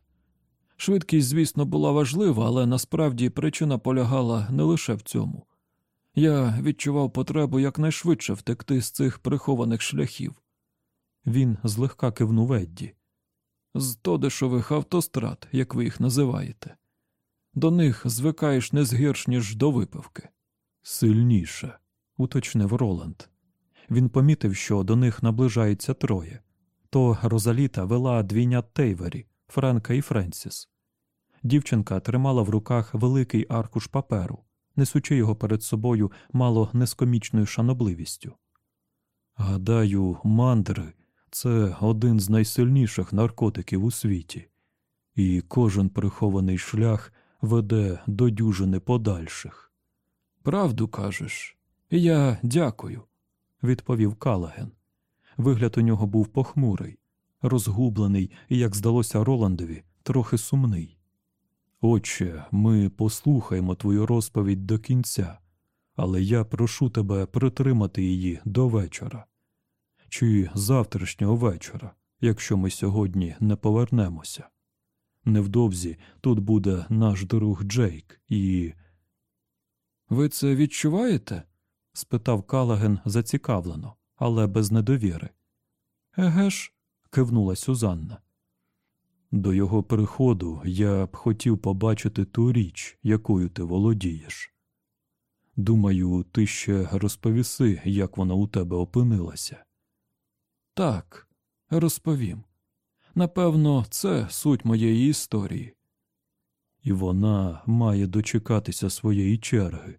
Швидкість, звісно, була важлива, але насправді причина полягала не лише в цьому. Я відчував потребу якнайшвидше втекти з цих прихованих шляхів. Він злегка кивнув Едді. З тодешових автострад, як ви їх називаєте. До них звикаєш не згірш, ніж до випивки. Сильніше, уточнив Роланд. Він помітив, що до них наближається троє То Розаліта вела двійнят Тейвері, Френка і Френсіс. Дівчинка тримала в руках великий аркуш паперу, несучи його перед собою мало не з комічною шанобливістю. Гадаю, мандри це один з найсильніших наркотиків у світі, і кожен прихований шлях веде до дюжини подальших. Правду кажеш. Я дякую. відповів Калаген. Вигляд у нього був похмурий, розгублений і, як здалося Роландові, трохи сумний. Отче, ми послухаємо твою розповідь до кінця, але я прошу тебе притримати її до вечора. Чи завтрашнього вечора, якщо ми сьогодні не повернемося. Невдовзі тут буде наш друг Джейк і. Ви це відчуваєте? спитав Калаген зацікавлено, але без недовіри. Еге ж, кивнула Сюзанна. До його приходу я б хотів побачити ту річ, якою ти володієш. Думаю, ти ще розповіси, як вона у тебе опинилася. Так, розповім. Напевно, це суть моєї історії. І вона має дочекатися своєї черги.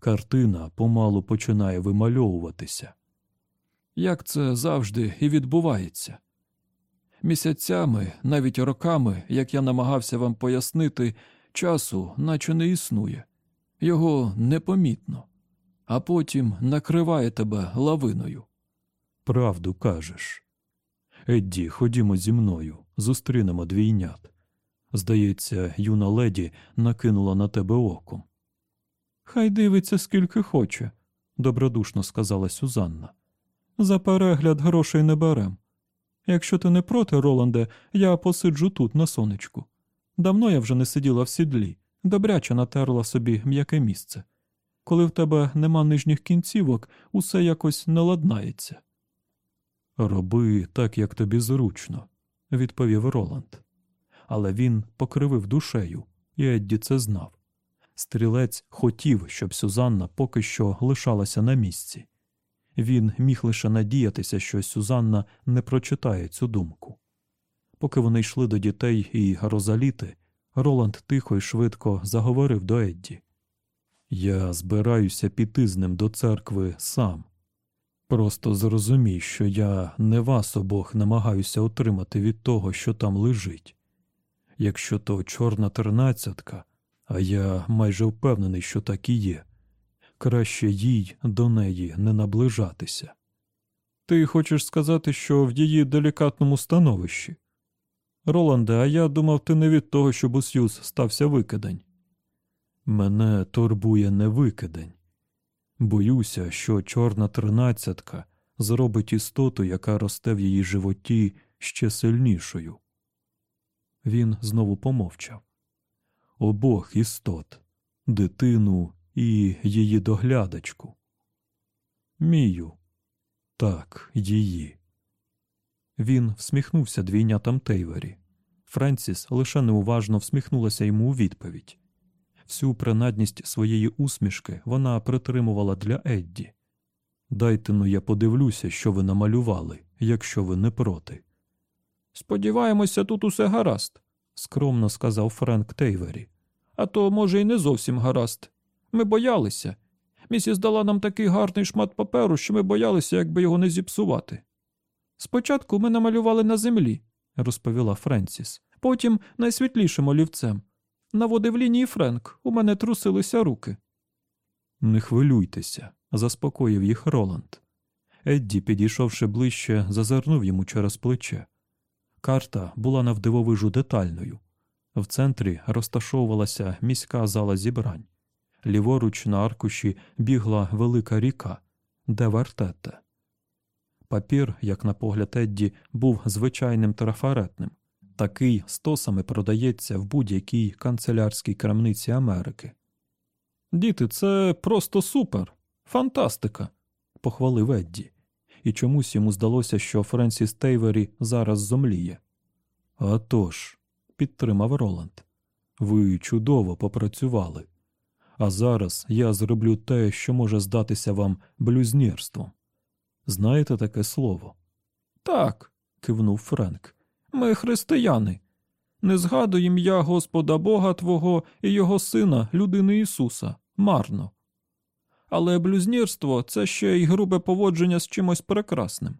Картина помалу починає вимальовуватися. Як це завжди і відбувається. Місяцями, навіть роками, як я намагався вам пояснити, часу наче не існує, його непомітно, а потім накриває тебе лавиною. Правду кажеш. Едді, ходімо зі мною, зустрінемо двійнят. Здається, юна леді накинула на тебе оком. Хай дивиться, скільки хоче, добродушно сказала Сюзанна. За перегляд грошей не берем. Якщо ти не проти, Роланде, я посиджу тут, на сонечку. Давно я вже не сиділа в сідлі, добряче натерла собі м'яке місце. Коли в тебе нема нижніх кінцівок, усе якось не ладнається. Роби так, як тобі зручно, відповів Роланд. Але він покривив душею, і Едді це знав. Стрілець хотів, щоб Сюзанна поки що лишалася на місці. Він міг лише надіятися, що Сюзанна не прочитає цю думку. Поки вони йшли до дітей і Розаліти, Роланд тихо і швидко заговорив до Едді. Я збираюся піти з ним до церкви сам. Просто зрозумій, що я не вас обох намагаюся отримати від того, що там лежить. Якщо то чорна тринадцятка, а я майже впевнений, що так і є, краще їй до неї не наближатися. Ти хочеш сказати, що в її делікатному становищі? Роланде, а я думав, ти не від того, щоб у Сьюз стався викидень. Мене турбує не викидень. Боюся, що чорна тринадцятка зробить істоту, яка росте в її животі, ще сильнішою. Він знову помовчав обох істот, дитину і її доглядачку. Мію, так, її. Він всміхнувся двійнятам Тейвері. Френсіс лише неуважно всміхнулася йому у відповідь. Всю принадність своєї усмішки вона притримувала для Едді. Дайте ну я подивлюся, що ви намалювали, якщо ви не проти. Сподіваємося, тут усе гаразд, скромно сказав Френк Тейвері. А то, може, і не зовсім гаразд. Ми боялися. Місіс дала нам такий гарний шмат паперу, що ми боялися, якби його не зіпсувати. Спочатку ми намалювали на землі, розповіла Френсіс, потім найсвітлішим олівцем. Наводив лінії Френк, у мене трусилися руки. Не хвилюйтеся, заспокоїв їх Роланд. Едді, підійшовши ближче, зазирнув йому через плече. Карта була навдивовижу детальною. В центрі розташовувалася міська зала зібрань. Ліворуч на аркуші бігла велика ріка, де вертете. Папір, як на погляд Едді, був звичайним трафаретним. Такий стосами продається в будь-якій канцелярській крамниці Америки. Діти, це просто супер, фантастика, похвалив Едді, і чомусь йому здалося, що Френсіс Тейвері зараз зомліє. «А тож», – підтримав Роланд, ви чудово попрацювали. А зараз я зроблю те, що може здатися вам блюзнірством. Знаєте таке слово? Так, кивнув Френк. Ми християни. Не згадуй ім'я Господа Бога Твого і Його Сина, людини Ісуса, марно. Але блюзнірство це ще й грубе поводження з чимось прекрасним.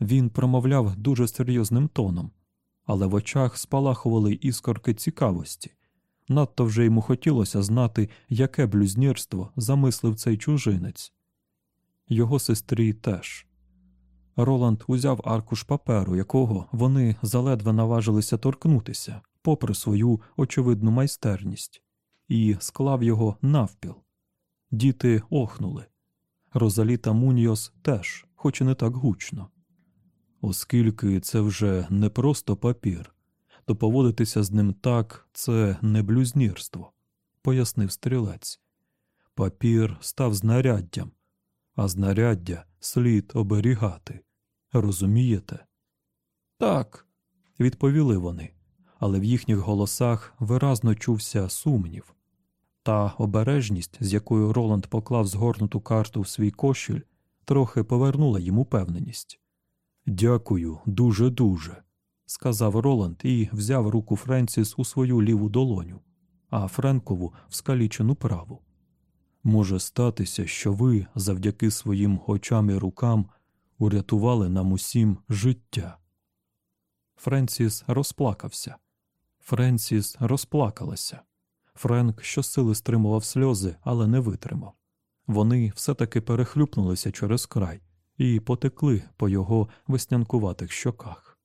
Він промовляв дуже серйозним тоном, але в очах спалахували іскорки цікавості. Надто вже йому хотілося знати, яке блюзнірство замислив цей чужинець. Його сестрі теж. Роланд узяв аркуш паперу, якого вони заледве наважилися торкнутися, попри свою очевидну майстерність, і склав його навпіл. Діти охнули. Розаліта Муньйос теж, хоч і не так гучно. Оскільки це вже не просто папір, то поводитися з ним так це не блюзнірство, пояснив стрілець. Папір став знаряддям, а знаряддя слід оберігати. Розумієте? Так, відповіли вони, але в їхніх голосах виразно чувся сумнів. Та обережність, з якою Роланд поклав згорнуту карту в свій кошіль, трохи повернула йому певненість. Дякую, дуже дуже, сказав Роланд і взяв руку Френсіс у свою ліву долоню, а Френкову в скалічену праву. Може статися, що ви, завдяки своїм очам і рукам, урятували нам усім життя. Френсіс розплакався. Френсіс розплакалася. Френк щосили стримував сльози, але не витримав. Вони все таки перехлюпнулися через край і потекли по його веснянкуватих щоках.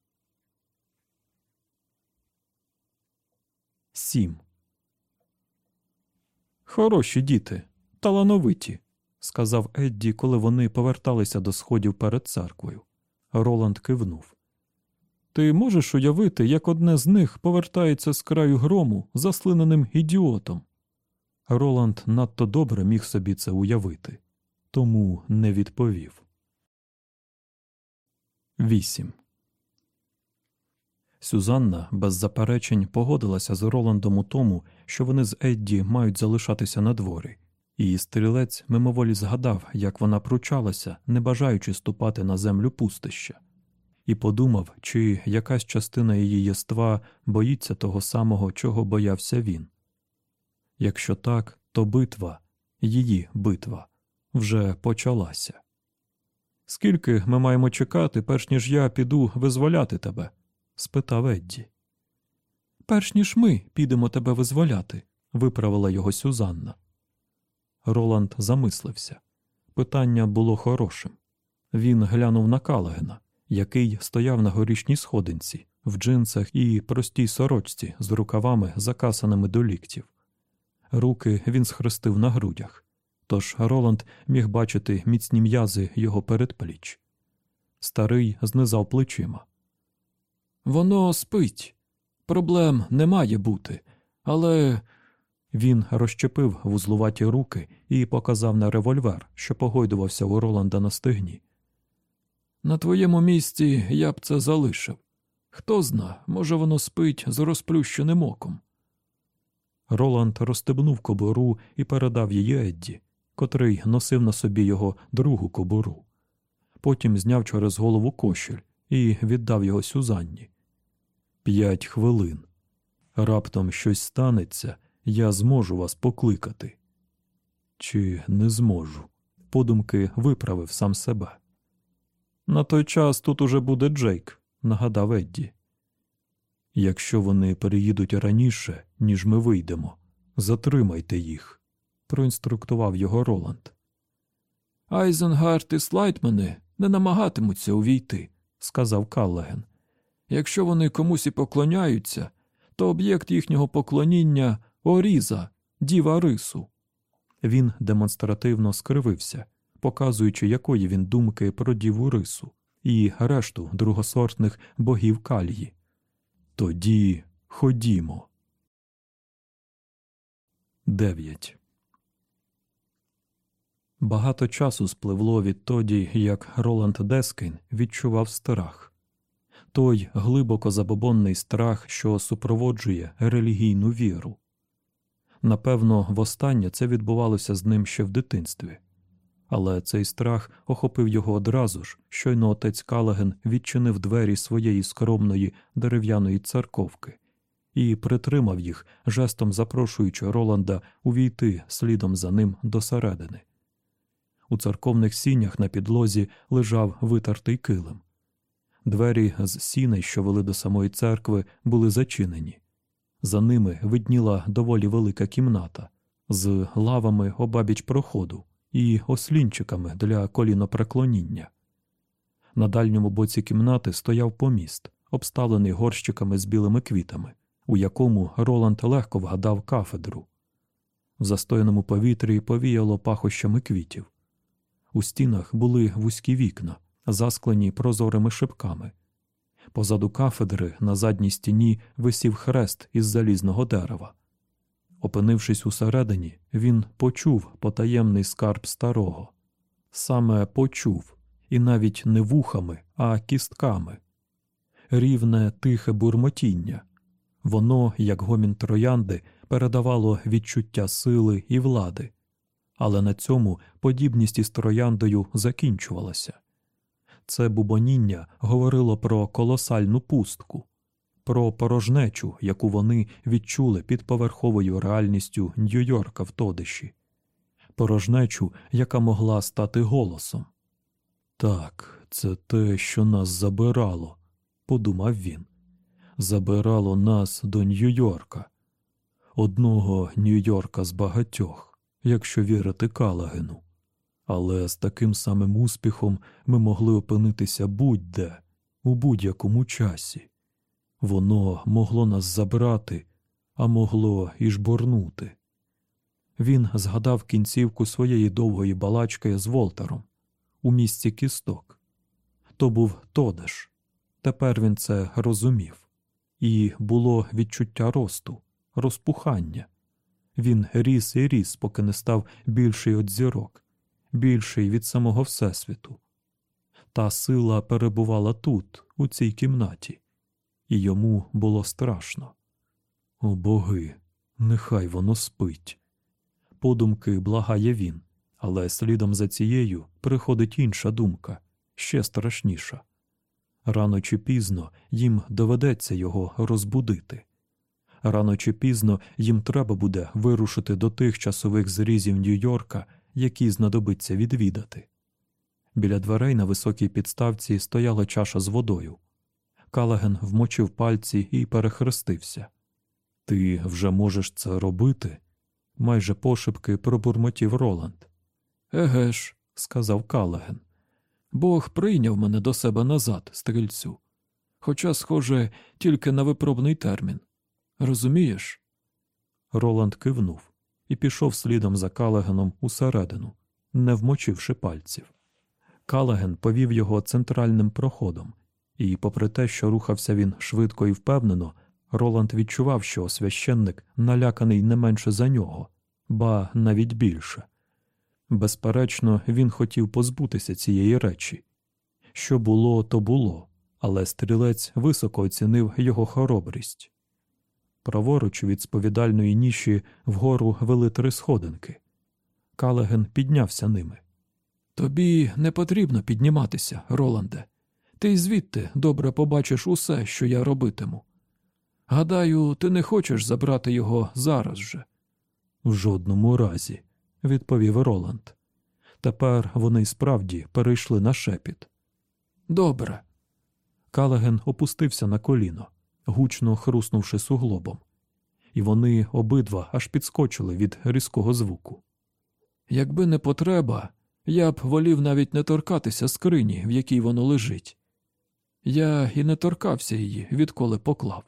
Сім. Хороші діти, талановиті, сказав Едді, коли вони поверталися до сходів перед церквою. Роланд кивнув. Ти можеш уявити, як одне з них повертається з краю грому заслиненим ідіотом? Роланд надто добре міг собі це уявити, тому не відповів. 8. Сюзанна без заперечень погодилася з Роландом у тому, що вони з Едді мають залишатися на дворі, і стрілець мимоволі згадав, як вона пручалася, не бажаючи ступати на землю пустища, і подумав, чи якась частина її єства боїться того самого, чого боявся він. Якщо так, то битва, її битва, вже почалася. Скільки ми маємо чекати, перш ніж я піду визволяти тебе? спитав Едді. Перш ніж ми підемо тебе визволяти, виправила його Сюзанна. Роланд замислився. Питання було хорошим. Він глянув на Калагена, який стояв на горішній сходинці, в джинсах і простій сорочці з рукавами, закасаними до ліктів. Руки він схрестив на грудях, тож Роланд міг бачити міцні м'язи його передпліч. Старий знизав плечима. Воно спить. Проблем не має бути, але. Він розчепив вузлуваті руки і показав на револьвер, що погойдувався у Роланда на стегні. На твоєму місці я б це залишив. Хто зна, може, воно спить з розплющеним оком. Роланд розстебнув кобуру і передав її Едді, котрий носив на собі його другу кобуру. Потім зняв через голову кошель і віддав його Сюзанні. П'ять хвилин. Раптом щось станеться, я зможу вас покликати. Чи не зможу? Подумки виправив сам себе. На той час тут уже буде Джейк, нагадав Едді. Якщо вони переїдуть раніше, ніж ми вийдемо, затримайте їх, проінструктував його Роланд. Айзенгард і Слайтмани не намагатимуться увійти, сказав Каллеген. Якщо вони комусь і поклоняються, то об'єкт їхнього поклоніння оріза, діва рису. Він демонстративно скривився, показуючи, якої він думки про діву рису і решту другосортних богів Кальї. Тоді ходімо. 9. Багато часу спливло відтоді, як Роланд Дескейн відчував страх той глибоко забобонний страх, що супроводжує релігійну віру. Напевно, востаннє це відбувалося з ним ще в дитинстві. Але цей страх охопив його одразу ж, щойно отець Калаген відчинив двері своєї скромної дерев'яної церковки і притримав їх, жестом запрошуючи Роланда увійти слідом за ним до середини. У церковних сінях на підлозі лежав витертий килим. Двері з сіней, що вели до самої церкви, були зачинені. За ними видніла доволі велика кімната з лавами обабіч проходу і ослінчиками для колінопреклоніння. На дальньому боці кімнати стояв поміст, обставлений горщиками з білими квітами, у якому Роланд легко вгадав кафедру. В застояному повітрі повіяло пахощами квітів. У стінах були вузькі вікна, засклені прозорими шибками. Позаду кафедри на задній стіні висів хрест із залізного дерева. Опинившись усередині, він почув потаємний скарб старого. Саме почув, і навіть не вухами, а кістками. Рівне тихе бурмотіння. Воно, як гомін троянди, передавало відчуття сили і влади, але на цьому подібність із трояндою закінчувалася. Це бубоніння говорило про колосальну пустку, про порожнечу, яку вони відчули під поверховою реальністю Нью-Йорка в тодиші, порожнечу, яка могла стати голосом. Так, це те, що нас забирало, подумав він. Забирало нас до Нью-Йорка, одного Нью-Йорка з багатьох, якщо вірити Калагену. Але з таким самим успіхом ми могли опинитися будь-де, у будь-якому часі. Воно могло нас забрати, а могло і жборнути. Він згадав кінцівку своєї довгої балачки з Волтером у місці кісток. То був Тодеш. Тепер він це розумів, і було відчуття росту, розпухання. Він ріс і ріс, поки не став більший від зірок, більший від самого Всесвіту. Та сила перебувала тут, у цій кімнаті і йому було страшно. О боги, нехай воно спить. Подумки благає він, але слідом за цією приходить інша думка, ще страшніша. Рано чи пізно їм доведеться його розбудити. Рано чи пізно їм треба буде вирушити до тих часових зрізів Нью-Йорка, які знадобиться відвідати. Біля дверей на високій підставці стояла чаша з водою. Калаген вмочив пальці і перехрестився. Ти вже можеш це робити? майже пошепки пробурмотів Роланд. Еге ж, сказав Калаген. Бог прийняв мене до себе назад, стрільцю. Хоча, схоже, тільки на випробний термін. Розумієш? Роланд кивнув і пішов слідом за Калагеном усередину, не вмочивши пальців. Калаген повів його центральним проходом, і, попри те, що рухався він швидко і впевнено, Роланд відчував, що священник наляканий не менше за нього, ба навіть більше. Безперечно, він хотів позбутися цієї речі. Що було, то було, але стрілець високо оцінив його хоробрість. Праворуч від сповідальної ніші вгору вели три сходинки. Калеген піднявся ними. Тобі не потрібно підніматися, Роланде. Ти й звідти добре побачиш усе, що я робитиму. Гадаю, ти не хочеш забрати його зараз же. В жодному разі, відповів Роланд. Тепер вони справді перейшли на шепіт. Добре. Калаген опустився на коліно, гучно хруснувши суглобом, і вони обидва аж підскочили від різкого звуку. Якби не потреба, я б волів навіть не торкатися скрині, в якій воно лежить. Я і не торкався її, відколи поклав.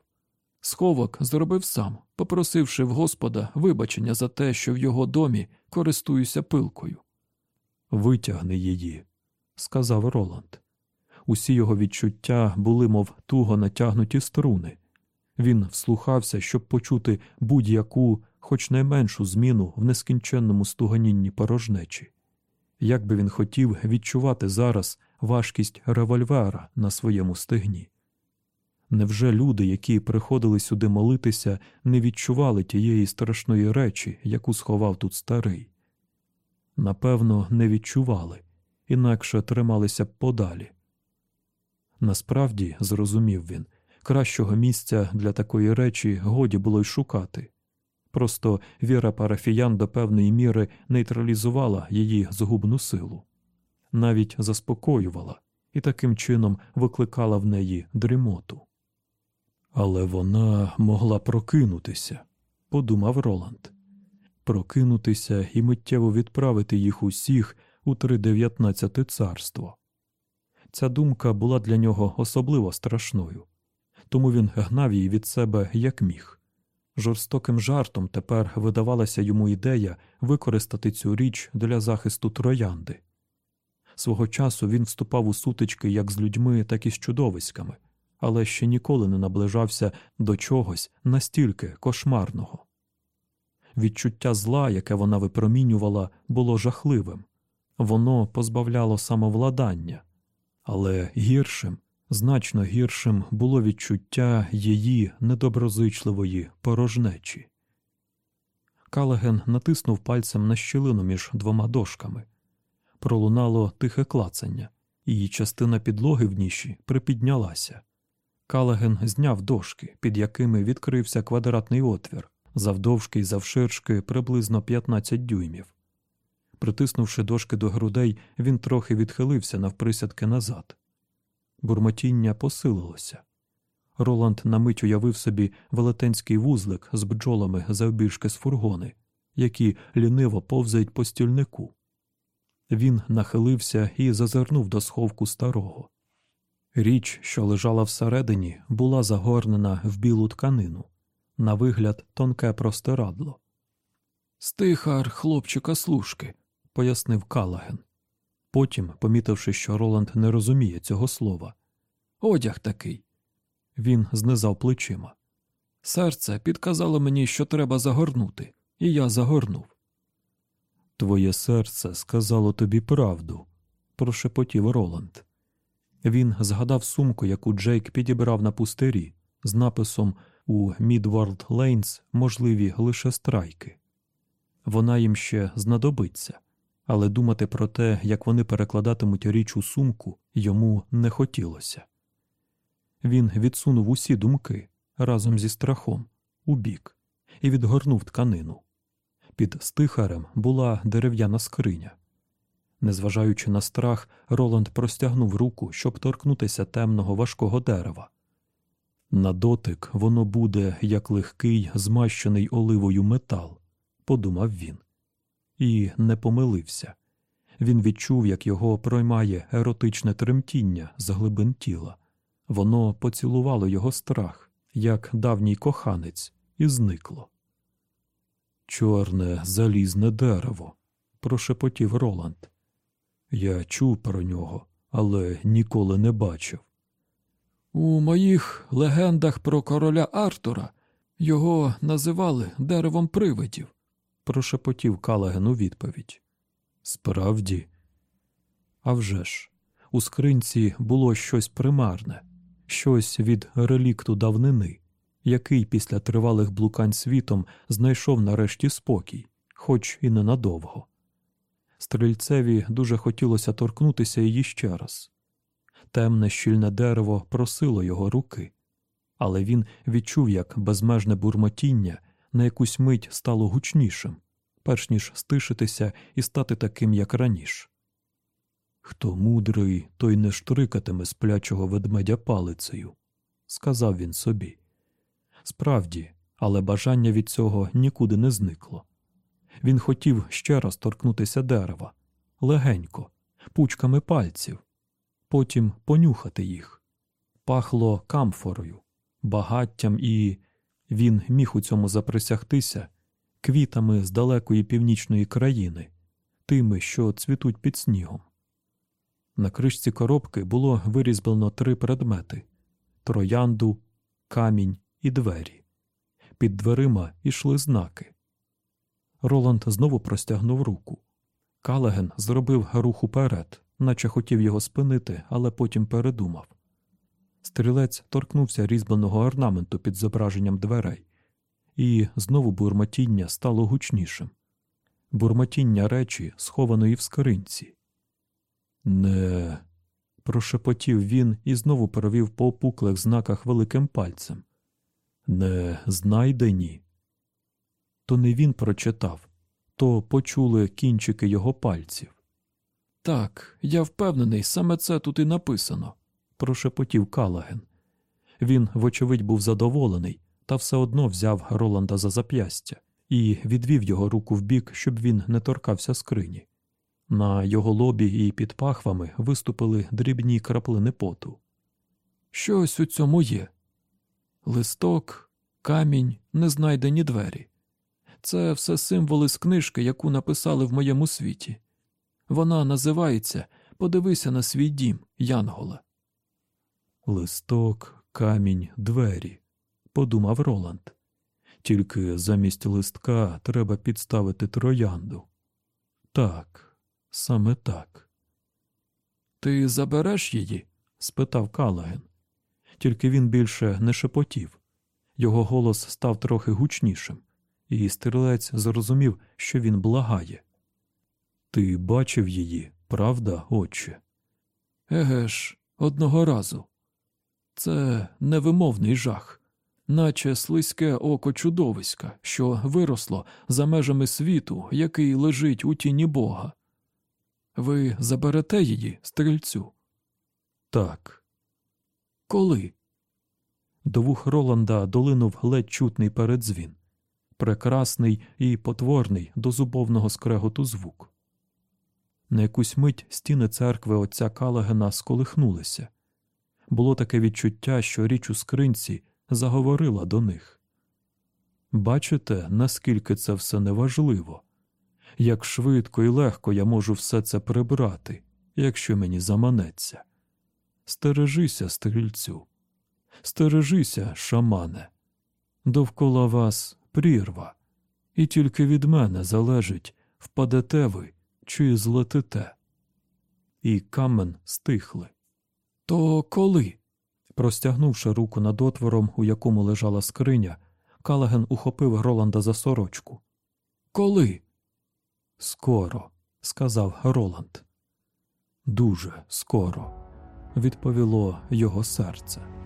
Сховок зробив сам, попросивши в Господа вибачення за те, що в його домі користуюся пилкою. Витягни її, сказав Роланд. Усі його відчуття були, мов туго натягнуті струни. Він вслухався, щоб почути будь-яку, хоч найменшу зміну в нескінченному стуганінні порожнечі. Як би він хотів відчувати зараз важкість револьвера на своєму стегні? Невже люди, які приходили сюди молитися, не відчували тієї страшної речі, яку сховав тут старий? Напевно, не відчували, інакше трималися б подалі. Насправді, зрозумів він, кращого місця для такої речі годі було й шукати. Просто віра парафіян до певної міри нейтралізувала її згубну силу, навіть заспокоювала і таким чином викликала в неї дрімоту. Але вона могла прокинутися, подумав Роланд, прокинутися і миттєво відправити їх усіх у 3.19 царство. Ця думка була для нього особливо страшною, тому він гнав її від себе як міг. Жорстоким жартом тепер видавалася йому ідея використати цю річ для захисту троянди. Свого часу він вступав у сутички як з людьми, так і з чудовиськами, але ще ніколи не наближався до чогось настільки кошмарного. Відчуття зла, яке вона випромінювала, було жахливим, воно позбавляло самовладання, але гіршим, значно гіршим було відчуття її недоброзичливої порожнечі. Калаген натиснув пальцем на щілину між двома дошками. Пролунало тихе клацання, і частина підлоги в ніші припіднялася. Калаген зняв дошки, під якими відкрився квадратний отвір, завдовжки й завширшки приблизно 15 дюймів. Притиснувши дошки до грудей, він трохи відхилився навприсядки назад. Бурмотіння посилилося. Роланд на мить уявив собі велетенський вузлик з бджолами завбільшки з фургони, які ліниво повзають по стільнику. Він нахилився і зазирнув до сховку старого. Річ, що лежала всередині, була загорнена в білу тканину, на вигляд, тонке простирадло. Стихар хлопчика служки, пояснив Калаген. Потім, помітивши, що Роланд не розуміє цього слова, одяг такий. він знизав плечима. Серце підказало мені, що треба загорнути, і я загорнув. Твоє серце сказало тобі правду, прошепотів Роланд. Він згадав сумку, яку Джейк підібрав на пустирі, з написом у Mid-World Lanes можливі лише страйки. Вона їм ще знадобиться, але думати про те, як вони перекладатимуть річ у сумку, йому не хотілося. Він відсунув усі думки разом зі страхом у бік і відгорнув тканину. Під стихарем була дерев'яна скриня. Незважаючи на страх, Роланд простягнув руку, щоб торкнутися темного важкого дерева. На дотик воно буде як легкий, змащений оливою метал, подумав він. І не помилився. Він відчув, як його проймає еротичне тремтіння з глибин тіла. Воно поцілувало його страх, як давній коханець, і зникло. Чорне залізне дерево, прошепотів Роланд. Я чув про нього, але ніколи не бачив. У моїх легендах про короля Артура його називали деревом привидів, прошепотів Калаген у відповідь. Справді, «А вже ж, у скринці було щось примарне, щось від релікту давнини, який після тривалих блукань світом знайшов нарешті спокій, хоч і ненадовго. Стрільцеві дуже хотілося торкнутися її ще раз. Темне щільне дерево просило його руки, але він відчув, як безмежне бурмотіння на якусь мить стало гучнішим, перш ніж стишитися і стати таким, як раніше. Хто мудрий, той не штрикатиме сплячого ведмедя палицею, сказав він собі. Справді, але бажання від цього нікуди не зникло. Він хотів ще раз торкнутися дерева, легенько, пучками пальців, потім понюхати їх. Пахло камфорою, багаттям і він міг у цьому заприсягтися квітами з далекої північної країни, тими, що цвітуть під снігом. На кришці коробки було вирізблено три предмети троянду, камінь і двері. Під дверима йшли знаки. Роланд знову простягнув руку. Калаген зробив рух уперед, наче хотів його спинити, але потім передумав. Стрілець торкнувся різьбленого орнаменту під зображенням дверей, і знову бурмотіння стало гучнішим. бурмотіння речі, схованої в скринці. Не. прошепотів він і знову перевів по опуклих знаках великим пальцем. Не знайдені. То не він прочитав, то почули кінчики його пальців. Так, я впевнений, саме це тут і написано. Прошепотів Калаген. Він, вочевидь, був задоволений, та все одно взяв Роланда за зап'ястя і відвів його руку вбік, щоб він не торкався скрині. На його лобі і під пахвами виступили дрібні краплини поту. Щось у цьому є. Листок, камінь, незнайдені двері. Це все символи з книжки, яку написали в моєму світі. Вона називається Подивися на свій дім, Янголе. Листок, камінь, двері, подумав Роланд. Тільки замість листка треба підставити троянду. Так, саме так. Ти забереш її? спитав Калаген. Тільки він більше не шепотів. Його голос став трохи гучнішим, і стрілець зрозумів, що він благає. Ти бачив її, правда, отче? Еге ж, одного разу. Це невимовний жах, наче слизьке око чудовиська, що виросло за межами світу, який лежить у тіні Бога. Ви заберете її, стрільцю? Так. Коли? До вух Роланда долинув ледь чутний передзвін, прекрасний і потворний до зубовного скреготу звук. На якусь мить стіни церкви отця Калагена сколихнулися. Було таке відчуття, що річ у скринці заговорила до них. Бачите, наскільки це все неважливо, як швидко і легко я можу все це прибрати, якщо мені заманеться. Стережися, стрільцю, стережися, шамане. Довкола вас прірва, і тільки від мене залежить, впадете ви чи злетите. І камен стихли. То коли? Простягнувши руку над отвором, у якому лежала скриня, Калаген ухопив Роланда за сорочку. Коли? Скоро, сказав Роланд. Дуже скоро, відповіло його серце.